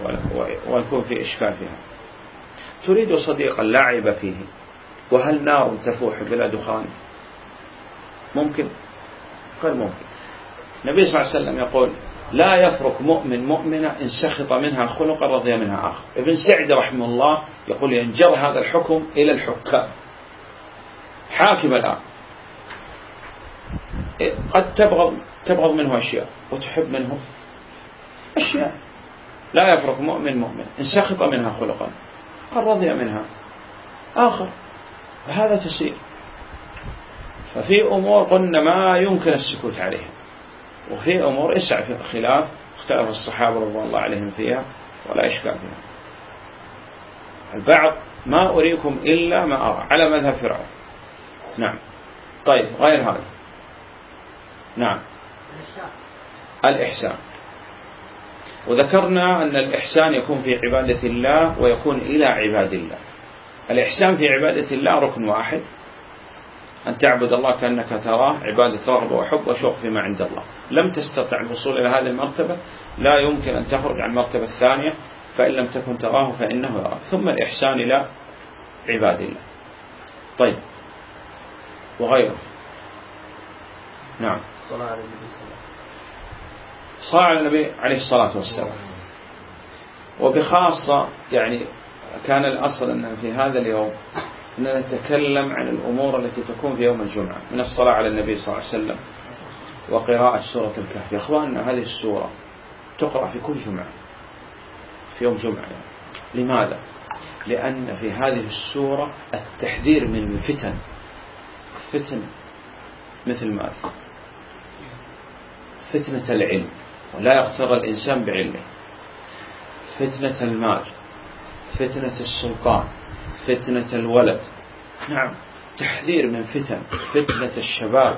ويكون في إشكال فيها. تريد صديقا لا عيب فيه. وهل نار تفوح بلا دخان؟ ممكن. قال ممكن. النبي صلى الله عليه وسلم يقول لا يفرق مؤمن مؤمنة إن سخط منها خلقا رضي منها آخر. ابن سعد رحمه الله يقول ينجر هذا الحكم إلى الحكام. حاكم الآن. قد تبغض تبغض منه أشياء وتحب منه أشياء. لا يفرق مؤمن مؤمن إن سخط منها خلقا قد رضي منها آخر. فهذا تسير. ففي أمور قلنا ما يمكن السكوت عليها. وفي أمور اسع في الخلاف اختلف الصحابة رضي الله عليهم فيها ولا إشكال فيها. البعض ما أريكم إلا ما أرى على مذهب فرعون. نعم. طيب غير هذا. نعم. الإحسان. وذكرنا أن الإحسان يكون في عبادة الله ويكون إلى عباد الله. الإحسان في عبادة الله ركن واحد. أن تعبد الله كأنك تراه عبادة رغبة وحب وشوق فيما عند الله. لم تستطع الوصول إلى هذه المرتبة لا يمكن أن تخرج عن المرتبة الثانية فإن لم تكن تراه فإنه يراك. ثم الإحسان إلى عباد الله. طيب. وغيره. نعم. الصلاة على النبي صلى الله عليه وسلم. صلاة على النبي عليه الصلاة والسلام. وبخاصة يعني كان الأصل أن في هذا اليوم أننا نتكلم عن الأمور التي تكون في يوم الجمعة من الصلاة على النبي صلى الله عليه وسلم وقراءة سورة الكهف يا أخواننا هذه السورة تقرأ في كل جمعة في يوم جمعة يعني. لماذا؟ لأن في هذه السورة التحذير من الفتن فتن مثل ماذا؟ فتنة العلم ولا يغتر الإنسان بعلمه فتنة المال فتنة السلطان فتنة الولد. نعم. تحذير من فتن فتنة الشباب.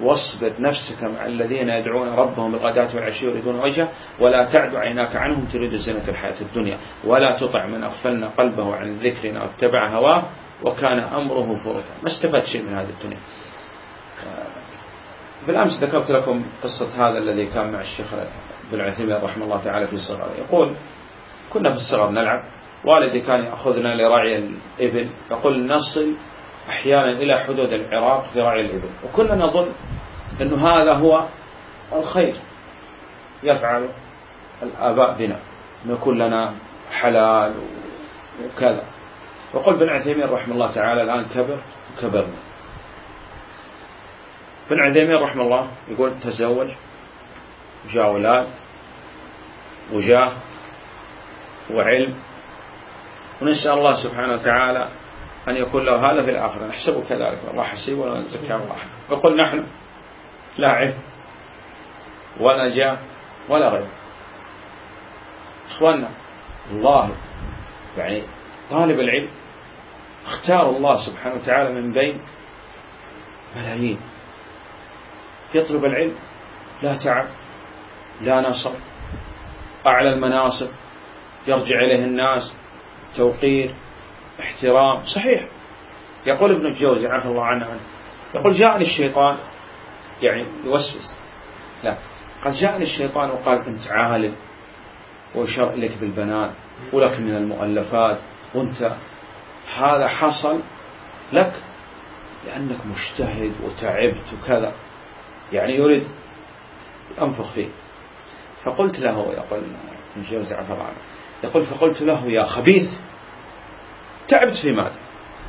واصبر نفسك مع الذين يدعون ربهم بالغداة والعشي يريدون وجهه ولا تعد عيناك عنهم تريد زينة الحياة الدنيا. ولا تطع من أغفلنا قلبه عن ذكرنا واتبع هواه وكان أمره فرطا. ما استفاد شيء من هذه الدنيا. بالأمس ذكرت لكم قصة هذا الذي كان مع الشيخ بن عثيمين رحمه الله تعالى في الصغر. يقول كنا في الصغر نلعب. والدي كان يأخذنا لرعي الإبل يقول نصل أحيانا إلى حدود العراق في رعي الإبل. وكنا نظن أنه هذا هو الخير يفعل الآباء بنا. أن يكون لنا حلال وكذا. وقل بن عثيمين رحمه الله تعالى الآن كبر وكبرنا. بن عثيمين رحمه الله يقول تزوج وجاء أولاد وجاه وعلم ونسأل الله سبحانه وتعالى أن يكون له هذا في الآخرة. نحسبه كذلك. الله حسيب ولا نزكى الله يقول نحن لا علم ولا جاه ولا غير. إخواننا الله يعني طالب العلم اختار الله سبحانه وتعالى من بين ملايين. يطلب العلم لا تعب لا نصر أعلى المناصب يرجع إليه الناس توقير احترام. صحيح. يقول ابن الجوزي عفى الله عنه يقول جاءني الشيطان يعني يوسوس. لا. قد جاءني الشيطان وقال أنت عالم وشرع لك بالبنات ولك من المؤلفات. وأنت هذا حصل لك لأنك مجتهد وتعبت وكذا. يعني يريد أنفخ فيه فقلت له يقول ابن جوزي عفى الله عنه يقول فقلت له يا خبيث تعبت في ماذا؟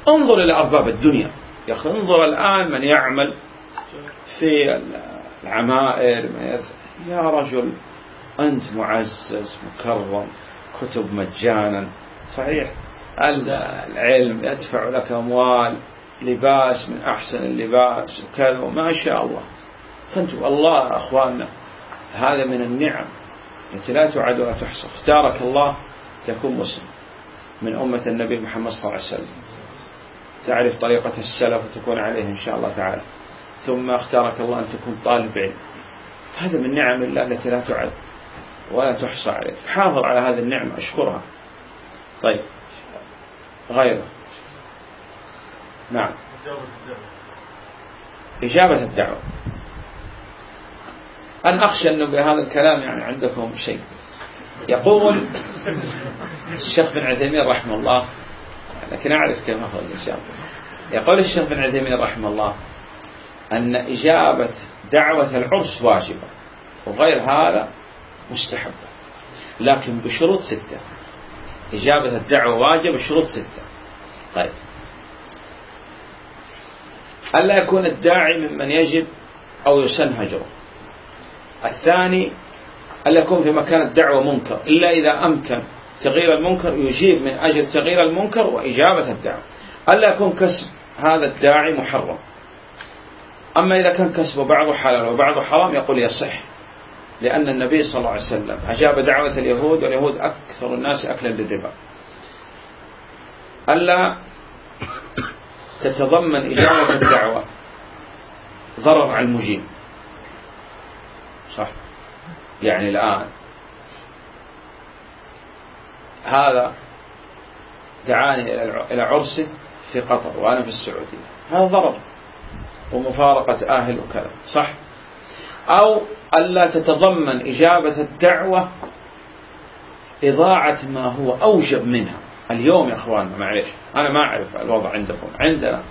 انظر إلى أرباب الدنيا. يا أخي انظر الآن من يعمل في العمائر يا رجل أنت معزز مكرم كتب مجانا. صحيح. العلم يدفع لك أموال لباس من أحسن اللباس وكذا وما شاء الله. فأنت الله أخواننا هذا من النعم. التي لا تعد ولا تحصى. اختارك الله تكون مسلم من أمة النبي محمد صلى الله عليه وسلم. تعرف طريقة السلف وتكون عليه إن شاء الله تعالى. ثم اختارك الله أن تكون طالب علم. هذا من نعم الله التي لا تعد ولا تحصى عليك حافظ على هذه النعمة أشكرها. طيب. غيره. نعم. إجابة الدعوة. أنا أخشى أنه بهذا الكلام يعني عندكم شيء. يقول الشيخ بن عثيمين رحمه الله لكن أعرف كيف أخرج إن شاء الله. يقول الشيخ بن عثيمين رحمه الله أن إجابة دعوة العرس واجبة وغير هذا مستحبة لكن بشروط ستة. إجابة الدعوة واجب بشروط ستة. طيب. ألا يكون الداعي ممن يجب أو يسن هجره؟ الثاني ألا يكون في مكان الدعوة منكر إلا إذا أمكن تغيير المنكر يجيب من أجل تغيير المنكر وإجابة الدعوة. ألا يكون كسب هذا الداعي محرم. أما إذا كان كسبه بعضه حلال وبعضه حرام يقول يصح لأن النبي صلى الله عليه وسلم أجاب دعوة اليهود واليهود أكثر الناس أكلا للربا. ألا تتضمن إجابة الدعوة ضرر على المجيب. صح. يعني الآن. هذا دعاني إلى عرسه في قطر وأنا في السعودية. هذا ضرر ومفارقة أهل وكذا صح؟ أو ألا تتضمن إجابة الدعوة إضاعة ما هو أوجب منها. اليوم يا أخواننا معلش أنا ما أعرف الوضع عندكم. عندنا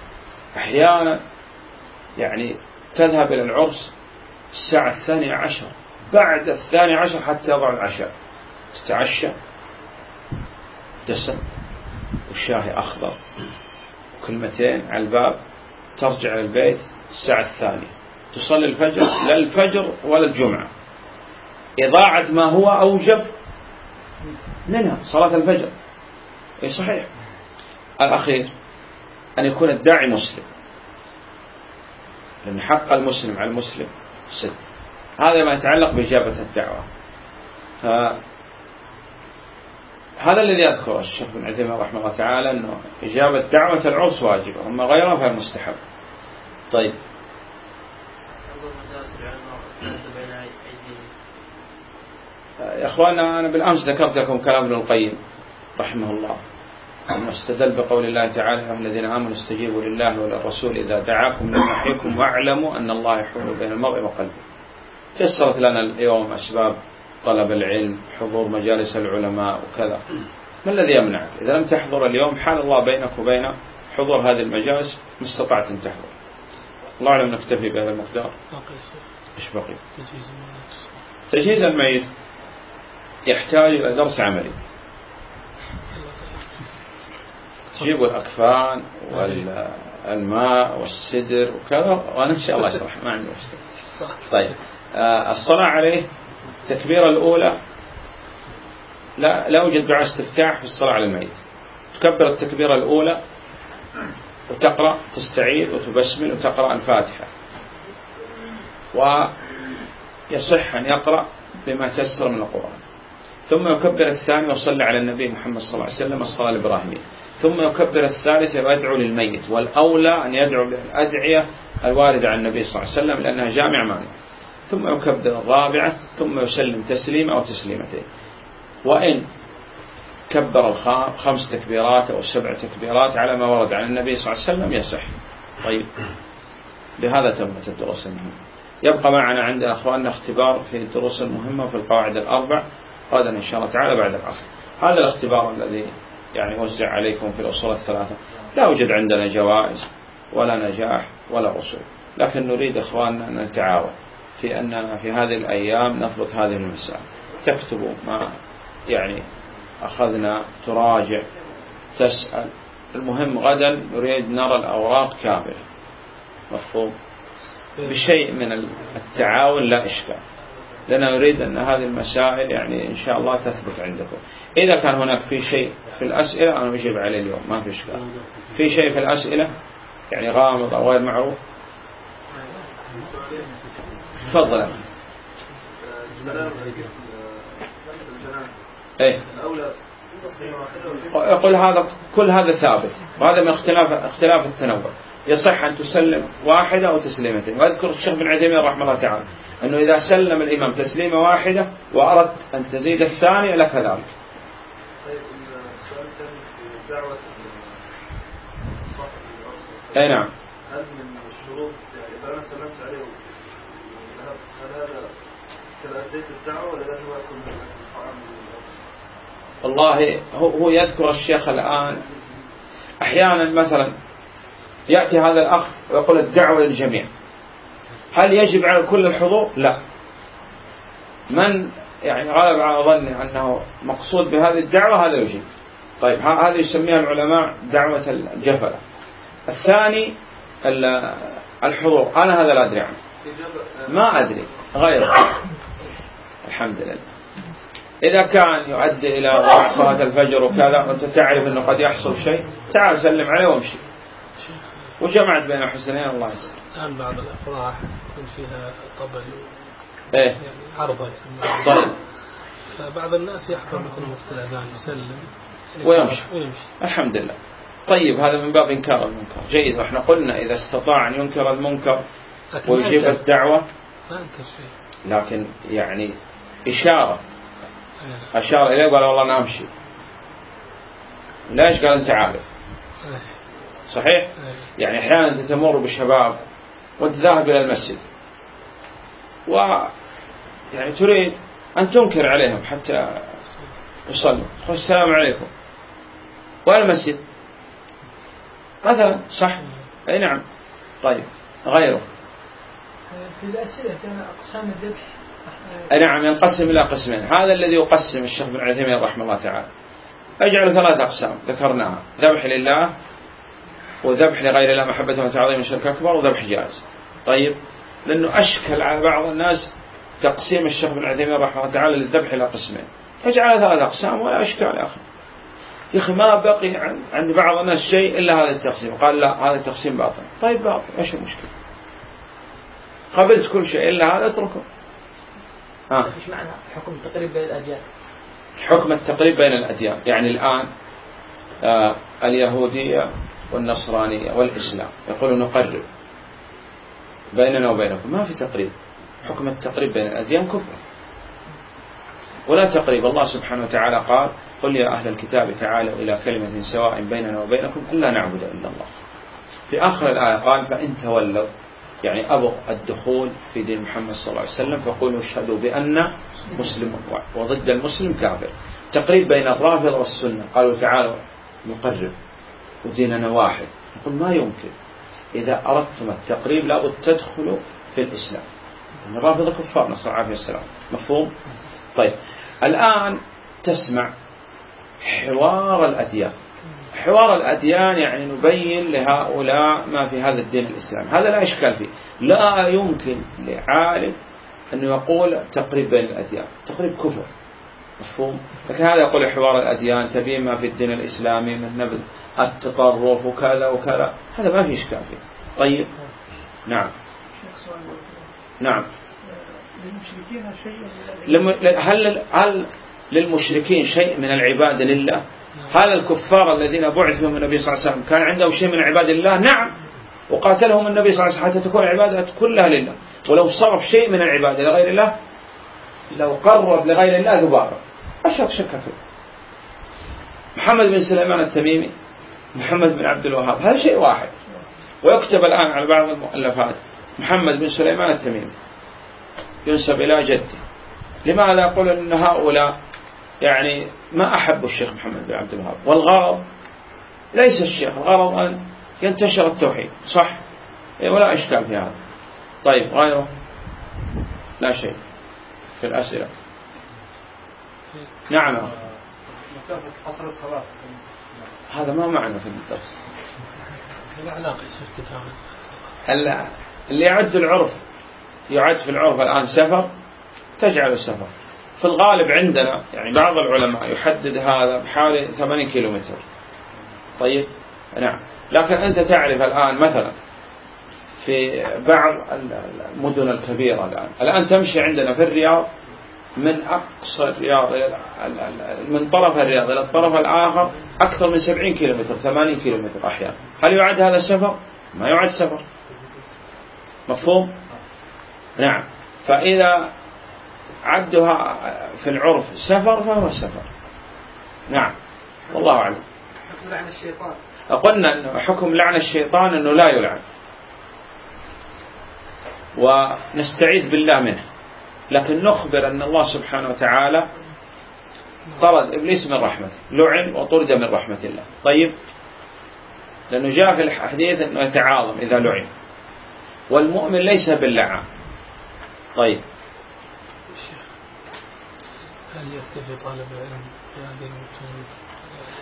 أحيانا يعني تذهب إلى العرس الساعة الثانية عشر بعد الثانية عشر حتى يضع العشاء. تتعشى دسم والشاهي أخضر. وكلمتين على الباب ترجع للبيت الساعة الثانية. تصلي الفجر لا الفجر ولا الجمعة. إضاعة ما هو أوجب منها صلاة الفجر. أي صحيح. الأخير أن يكون الداعي مسلم. لأن حق المسلم على المسلم ست هذا ما يتعلق بإجابة الدعوة. هذا الذي أذكره الشيخ بن عثيمين رحمه الله تعالى أنه إجابة دعوة العرس واجبة أما غيرها فهي مستحب. طيب. يا اخواننا أنا بالأمس ذكرت لكم كلام ابن القيم رحمه الله. أنه استدل بقول الله تعالى يا الذين آمنوا استجيبوا لله وللرسول إذا دعاكم لما يحييكم واعلموا أن الله يحول بين المرء وقلبه. فسرت لنا اليوم أسباب طلب العلم حضور مجالس العلماء وكذا. ما الذي يمنعك؟ إذا لم تحضر اليوم حال الله بينك وبين حضور هذه المجالس ما استطعت أن تحضر. الله أعلم نكتفي بهذا المقدار. إيش بقي؟ تجهيز الميت يحتاج إلى درس عملي. جيبوا الأكفان والماء والسدر وكذا وأنا إن شاء الله أشرح ما عندي مشكلة. طيب آه، الصلاة عليه التكبيرة الأولى لا لا يوجد دعاء استفتاح في الصلاة على الميت. تكبر التكبيرة الأولى وتقرأ تستعيذ وتبسمل وتقرأ الفاتحة. ويصح أن يقرأ بما تسر من القرآن. ثم يكبر الثاني وصلى على النبي محمد صلى الله عليه وسلم الصلاة الإبراهيمية. ثم يكبر الثالث ويدعو للميت والأولى أن يدعو بالأدعية الواردة عن النبي صلى الله عليه وسلم لأنها جامع مانع ثم يكبر الرابعة ثم يسلم تسليم أو تسليمتين. وإن كبر الخمس تكبيرات أو سبع تكبيرات على ما ورد عن النبي صلى الله عليه وسلم يصح. طيب. بهذا تمت الدروس المهمة. يبقى معنا عندنا أخواننا اختبار في الدروس المهمة في القواعد الأربع. غدا إن شاء الله تعالى بعد العصر. هذا الاختبار الذي يعني وزع عليكم في الأصول الثلاثة. لا يوجد عندنا جوائز ولا نجاح ولا وصول لكن نريد إخواننا أن نتعاون في أننا في هذه الأيام نضبط هذه المسائل تكتبوا ما يعني أخذنا تراجع تسأل. المهم غدا نريد نرى الأوراق كاملة. مفهوم؟ بشيء من التعاون لا إشكال. لأننا نريد أن هذه المسائل يعني إن شاء الله تثبت عندكم. إذا كان هناك في شيء في الأسئلة أنا بجيب عليه اليوم ما في إشكال. في شيء في الأسئلة؟ يعني غامض أو غير معروف؟ تفضل. السلام إيه. يقول هذا كل هذا ثابت. وهذا من اختلاف اختلاف التنوع. يصح أن تسلم واحدة أو تسليمتين. وأذكر الشيخ بن عثيمين رحمه الله تعالى أنه إذا سلم الإمام تسليمة واحدة وأردت أن تزيد الثانية لك ذلك. طيب دعوة أي نعم. هل من الشروط يعني إذا أنا سلمت عليه هل هذا كذا أديت الدعوة ولا لازم أكون والله هو هو يذكر الشيخ الآن. أحيانا مثلا يأتي هذا الأخ ويقول الدعوة للجميع. هل يجب على كل الحضور؟ لا. من يعني غلب على ظني أنه مقصود بهذه الدعوة هذا يجيب. طيب هذه يسميها العلماء دعوة الجفلة الثاني الحضور. أنا هذا لا أدري عنه. ما أدري. غيره. الحمد لله. إذا كان يؤدي إلى صلاة الفجر وكذا وأنت تعرف أنه قد يحصل شيء تعال سلم عليه وامشي. وجمعت بين الحسنين الله يسلم الآن بعض الأفراح يكون فيها طبل إيه. يعني عرضة يسمونها طيب فبعض الناس يحضر مثل وقت الأذان يسلم. ويمشي. ويمشي. الحمد لله. طيب هذا من باب إنكار المنكر. جيد وإحنا قلنا إذا استطاع أن ينكر المنكر ويجيب الدعوة. ما أنكر شيء. لكن يعني إشارة. إيه. أشار إليه وقال والله أنا أمشي. ليش؟ قال أنت عارف. إيه. صحيح؟ إيه. يعني أحيانا أنت تمر بشباب وأنت ذاهب إلى المسجد و يعني تريد أن تنكر عليهم حتى يصلوا. السلام عليكم. والمسجد مثلا صح؟ أي نعم. طيب غيره. في الأسئلة كان أقسام الذبح؟ نعم ينقسم إلى قسمين. هذا الذي يقسم الشيخ بن عثيمين رحمه الله تعالى. أجعل ثلاث أقسام ذكرناها. ذبح لله وذبح لغير الله محبة وتعظيم الشرك أكبر وذبح جائز. طيب لأنه أشكل على بعض الناس تقسيم الشيخ بن عثيمين رحمه الله تعالى للذبح إلى قسمين. فجعل ثلاث أقسام ولا أشكال يا أخي يا أخي ما بقي عند بعض الناس شيء إلا هذا التقسيم. قال لا هذا التقسيم باطل. طيب باطل. إيش المشكلة؟ قبلت كل شيء إلا هذا اتركه. إيش معنى حكم التقريب بين الأديان؟ حكم التقريب بين الأديان. يعني الآن آه اليهودية والنصرانية والإسلام. يقولون نقرب بيننا وبينكم. ما في تقريب. حكم التقريب بين الأديان كفر. ولا تقريب. الله سبحانه وتعالى قال قل يا أهل الكتاب تعالوا إلى كلمة سواء بيننا وبينكم ألا نعبد إلا الله. في آخر الآية قال فإن تولوا يعني أبوا الدخول في دين محمد صلى الله عليه وسلم فقولوا اشهدوا بأن مسلم وضد المسلم كافر. تقريب بين الرافضة والسنة. قالوا تعالوا نقرب. وديننا واحد. نقول ما يمكن. إذا أردتم التقريب لابد تدخلوا في الإسلام. يعني الرافضة كفار نسأل الله السلام. مفهوم؟ طيب. الآن تسمع حوار الأديان. حوار الأديان يعني نبين لهؤلاء ما في هذا الدين الإسلامي. هذا لا إشكال فيه. لا يمكن لعالم أنه يقول تقريب بين الأديان. تقريب كفر. مفهوم؟ لكن هذا يقول حوار الأديان تبين ما في الدين الإسلامي من نبذ التطرف وكذا وكذا. هذا ما في إشكال فيه. طيب. نعم. نعم. للمشركين شيء هل هل للمشركين شيء من العبادة لله؟ هل الكفار الذين بعث بهم النبي صلى الله عليه وسلم كان عندهم شيء من عبادة الله؟ نعم. وقاتلهم النبي صلى الله عليه وسلم حتى تكون العبادة كلها لله. ولو صرف شيء من العبادة لغير الله لو قرب لغير الله ذبابا أشك شك فيه محمد بن سليمان التميمي محمد بن عبد الوهاب هذا شيء واحد. ويكتب الآن على بعض المؤلفات محمد بن سليمان التميمي. ينسب إلى جده لماذا يقول أن هؤلاء يعني ما أحبوا الشيخ محمد بن عبد الوهاب؟ والغرض ليس الشيخ الغرض أن ينتشر التوحيد صح؟ إيه، ولا إشكال في هذا. طيب غيره؟ لا شيء. في الأسئلة. نعم. أخي. مسافة قصر الصلاة. هذا ما معنى في الدرس. لا علاقة يصير كتاب هلا اللي يعد العرف يعد في العرف الآن سفر تجعل السفر. في الغالب عندنا يعني بعض العلماء يحدد هذا بحوالي 8 كيلومتر. طيب؟ نعم. لكن أنت تعرف الآن مثلا في بعض المدن الكبيرة الآن. الآن تمشي عندنا في الرياض من أقصى الرياض من طرف الرياض إلى الطرف الآخر أكثر من 70 كيلومتر 80 كيلومتر أحيانا. هل يعد هذا سفر؟ ما يعد سفر. مفهوم؟ نعم. فإذا عدها في العرف سفر فهو سفر. نعم. والله أعلم. حكم لعن الشيطان. قلنا أن حكم لعن الشيطان أنه لا يلعن. ونستعيذ بالله منه. لكن نخبر أن الله سبحانه وتعالى طرد إبليس من رحمته لعن وطرد من رحمة الله. طيب لأنه جاء في الحديث أنه يتعاظم إذا لعن. والمؤمن ليس باللعان طيب. هل يكتفي طالب العلم بهذه المتون؟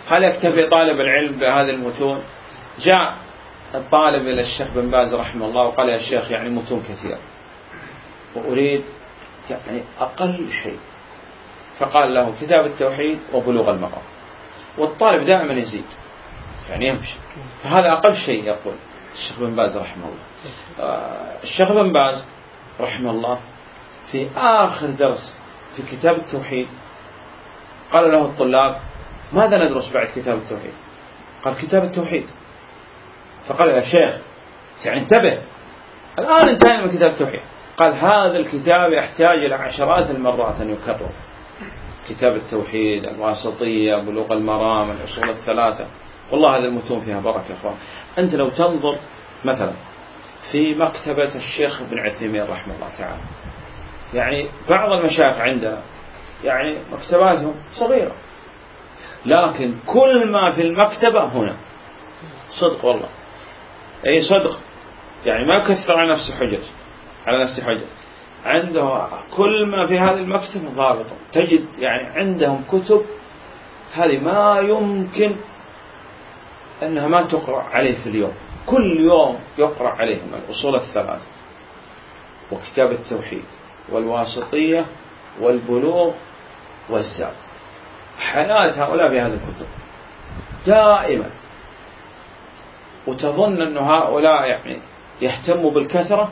هل يكتفي طالب العلم بهذه المتون؟ جاء الطالب إلى الشيخ بن باز رحمه الله وقال يا شيخ يعني متون كثيرة وأريد يعني أقل شيء. فقال له كتاب التوحيد وبلوغ المرام والطالب دائما يزيد. يعني يمشي. فهذا أقل شيء يقول الشيخ بن باز رحمه الله. آه، الشيخ بن باز رحمه الله في آخر درس في كتاب التوحيد قال له الطلاب ماذا ندرس بعد كتاب التوحيد؟ قال كتاب التوحيد. فقال يا شيخ يعني انتبه الآن انتهينا من كتاب التوحيد. قال هذا الكتاب يحتاج إلى عشرات المرات أن يكرر. كتاب التوحيد الواسطية بلوغ المرام الأصول الثلاثة. والله هذه المتون فيها بركة يا أخوان. أنت لو تنظر مثلا في مكتبة الشيخ ابن عثيمين رحمه الله تعالى. يعني بعض المشايخ عندنا يعني مكتباتهم صغيرة. لكن كل ما في المكتبة هنا. صدق والله. أي صدق. يعني ما يكثر على نفسه حجج. على نفسه حجج عنده كل ما في هذه المكتبة ضابطة تجد يعني عندهم كتب هذه ما يمكن أنها ما تقرأ عليه في اليوم. كل يوم يقرأ عليهم الأصول الثلاث. وكتاب التوحيد والواسطية والبلوغ والزاد. حياة هؤلاء في هذه الكتب. دائما. وتظن أن هؤلاء يعني يهتموا بالكثرة؟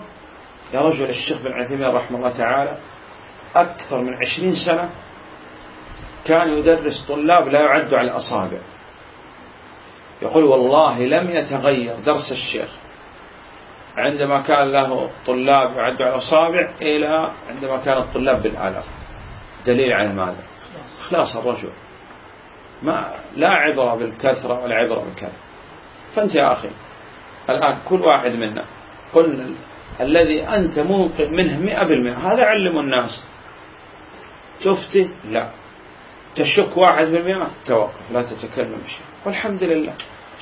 يا رجل الشيخ بن عثيمين رحمه الله تعالى أكثر من عشرين سنة كان يدرس طلاب لا يعدوا على الأصابع. يقول والله لم يتغير درس الشيخ. عندما كان له طلاب يعدوا على الأصابع إلى عندما كان الطلاب بالآلاف. دليل على ماذا؟ إخلاص الرجل. ما لا عبرة بالكثرة ولا عبرة بالكثرة. فأنت يا أخي الآن كل واحد منا قلنا الذي أنت موقن منه مئة بالمئة. هذا علم الناس. تفتي لا. تشك واحد بالمئة؟ توقف لا تتكلم شيء والحمد لله.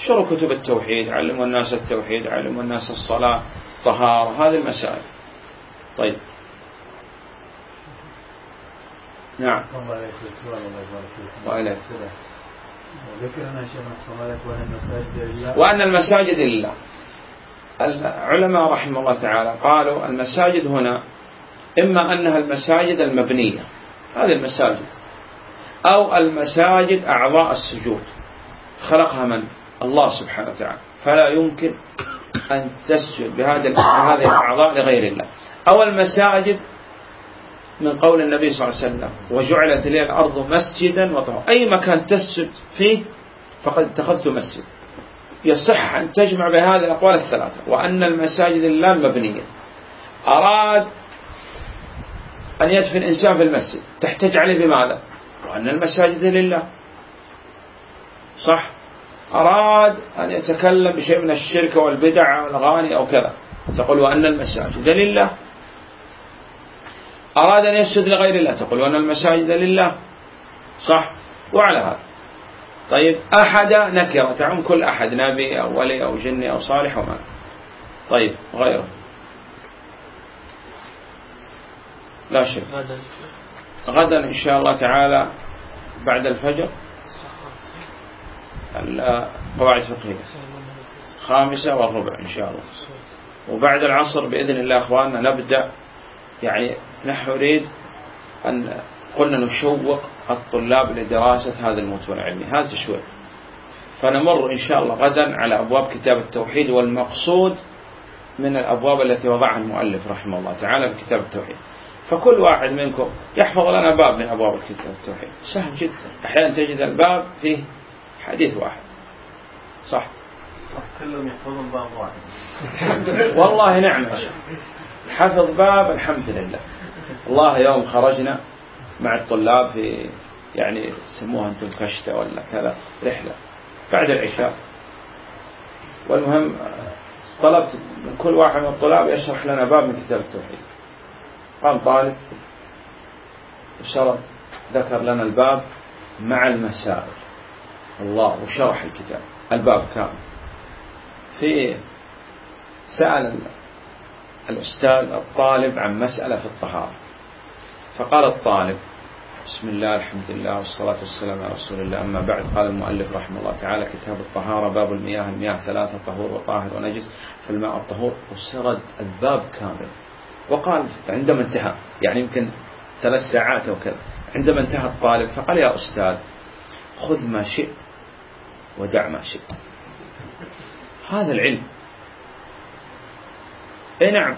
شروا كتب التوحيد؟ علموا الناس التوحيد علموا الناس الصلاة طهارة هذه المسائل. طيب. نعم. صلى الله عليه وسلم الله وعليك. السلام. ذكرنا شيخنا الصلاة وأن المساجد لله. وأن المساجد لله. العلماء رحمه الله تعالى قالوا المساجد هنا إما أنها المساجد المبنية هذه المساجد أو المساجد أعضاء السجود. خلقها من؟ الله سبحانه وتعالى. فلا يمكن أن تسجد بهذه هذه الأعضاء لغير الله. أو المساجد من قول النبي صلى الله عليه وسلم وجعلت لي الأرض مسجدا وطهورا. أي مكان تسجد فيه فقد اتخذت مسجد. يصح أن تجمع بين هذه الأقوال الثلاثة وأن المساجد لله مبنية. أراد أن يدفن إنسان في المسجد تحتج عليه بماذا؟ وأن المساجد لله. صح؟ أراد أن يتكلم بشيء من الشرك والبدع والأغاني أو كذا. تقول وأن المساجد لله. أراد أن يسجد لغير الله تقول وأن المساجد لله. صح؟ وعلى هذا. طيب أحد نكرة تعم كل أحد نبي أو ولي أو جني أو صالح وما طيب غيره. لا شك. غدا إن شاء الله تعالى بعد الفجر. القواعد الفقهية. خامسة والربع إن شاء الله. وبعد العصر بإذن الله أخواننا نبدأ. يعني نحن نريد أن قلنا نشوق الطلاب لدراسة هذا المتون العلمي. هذا تشويق. فنمر إن شاء الله غدا على أبواب كتاب التوحيد والمقصود من الأبواب التي وضعها المؤلف رحمه الله تعالى في كتاب التوحيد. فكل واحد منكم يحفظ لنا باب من أبواب كتاب التوحيد. سهل جدا. أحيانا تجد الباب فيه حديث واحد. صح؟ كلهم يحفظون باب واحد. <laughs> والله نعم حفظ باب الحمد لله. والله يوم خرجنا مع الطلاب في يعني تسموها أنتم كشته ولا كذا رحلة بعد العشاء. والمهم طلبت من كل واحد من الطلاب يشرح لنا باب من كتاب التوحيد. قام طالب وشرط ذكر لنا الباب مع المسائل. الله وشرح الكتاب الباب كامل. في سأل الأستاذ الطالب عن مسألة في الطهارة. فقال الطالب بسم الله الحمد لله والصلاة والسلام على رسول الله. أما بعد قال المؤلف رحمه الله تعالى كتاب الطهارة باب المياه المياه ثلاثة طهور وطاهر ونجس فالماء الطهور وسرد الباب كامل. وقال عندما انتهى يعني يمكن ثلاث ساعات أو كذا عندما انتهى الطالب فقال يا أستاذ خذ ما شئت ودع ما شئت. هذا العلم. اي نعم؟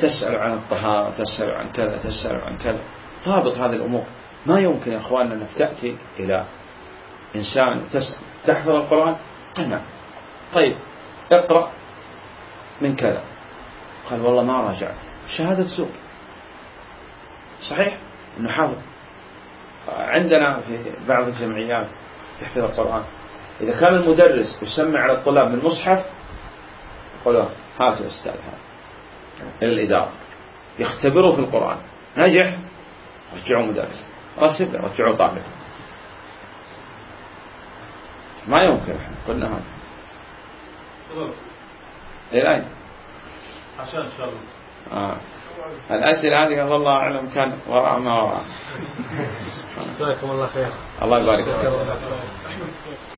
تسأل عن الطهارة تسأل عن كذا تسأل عن كذا. ضابط هذه الأمور. ما يمكن يا أخواننا أنك تأتي إلى إنسان تحفظ القرآن نعم طيب اقرأ من كذا. قال والله ما راجعت. شهادة زور صحيح؟ إنه حافظ. عندنا في بعض الجمعيات تحفظ القرآن. إذا كان المدرس يسمع على الطلاب من مصحف يقولوا هاتوا الأستاذ هذا. إلى الإدارة. يختبروا في القرآن. نجح؟ رجعوا مدرس رسب رجعوا طالب ما يمكن. إحنا قلنا هذا. إلى أين؟ عشان إن شاء الله. آه. الأسئلة هذه والله أعلم كان وراء ما وراء. جزاكم الله خير. الله يبارك فيك.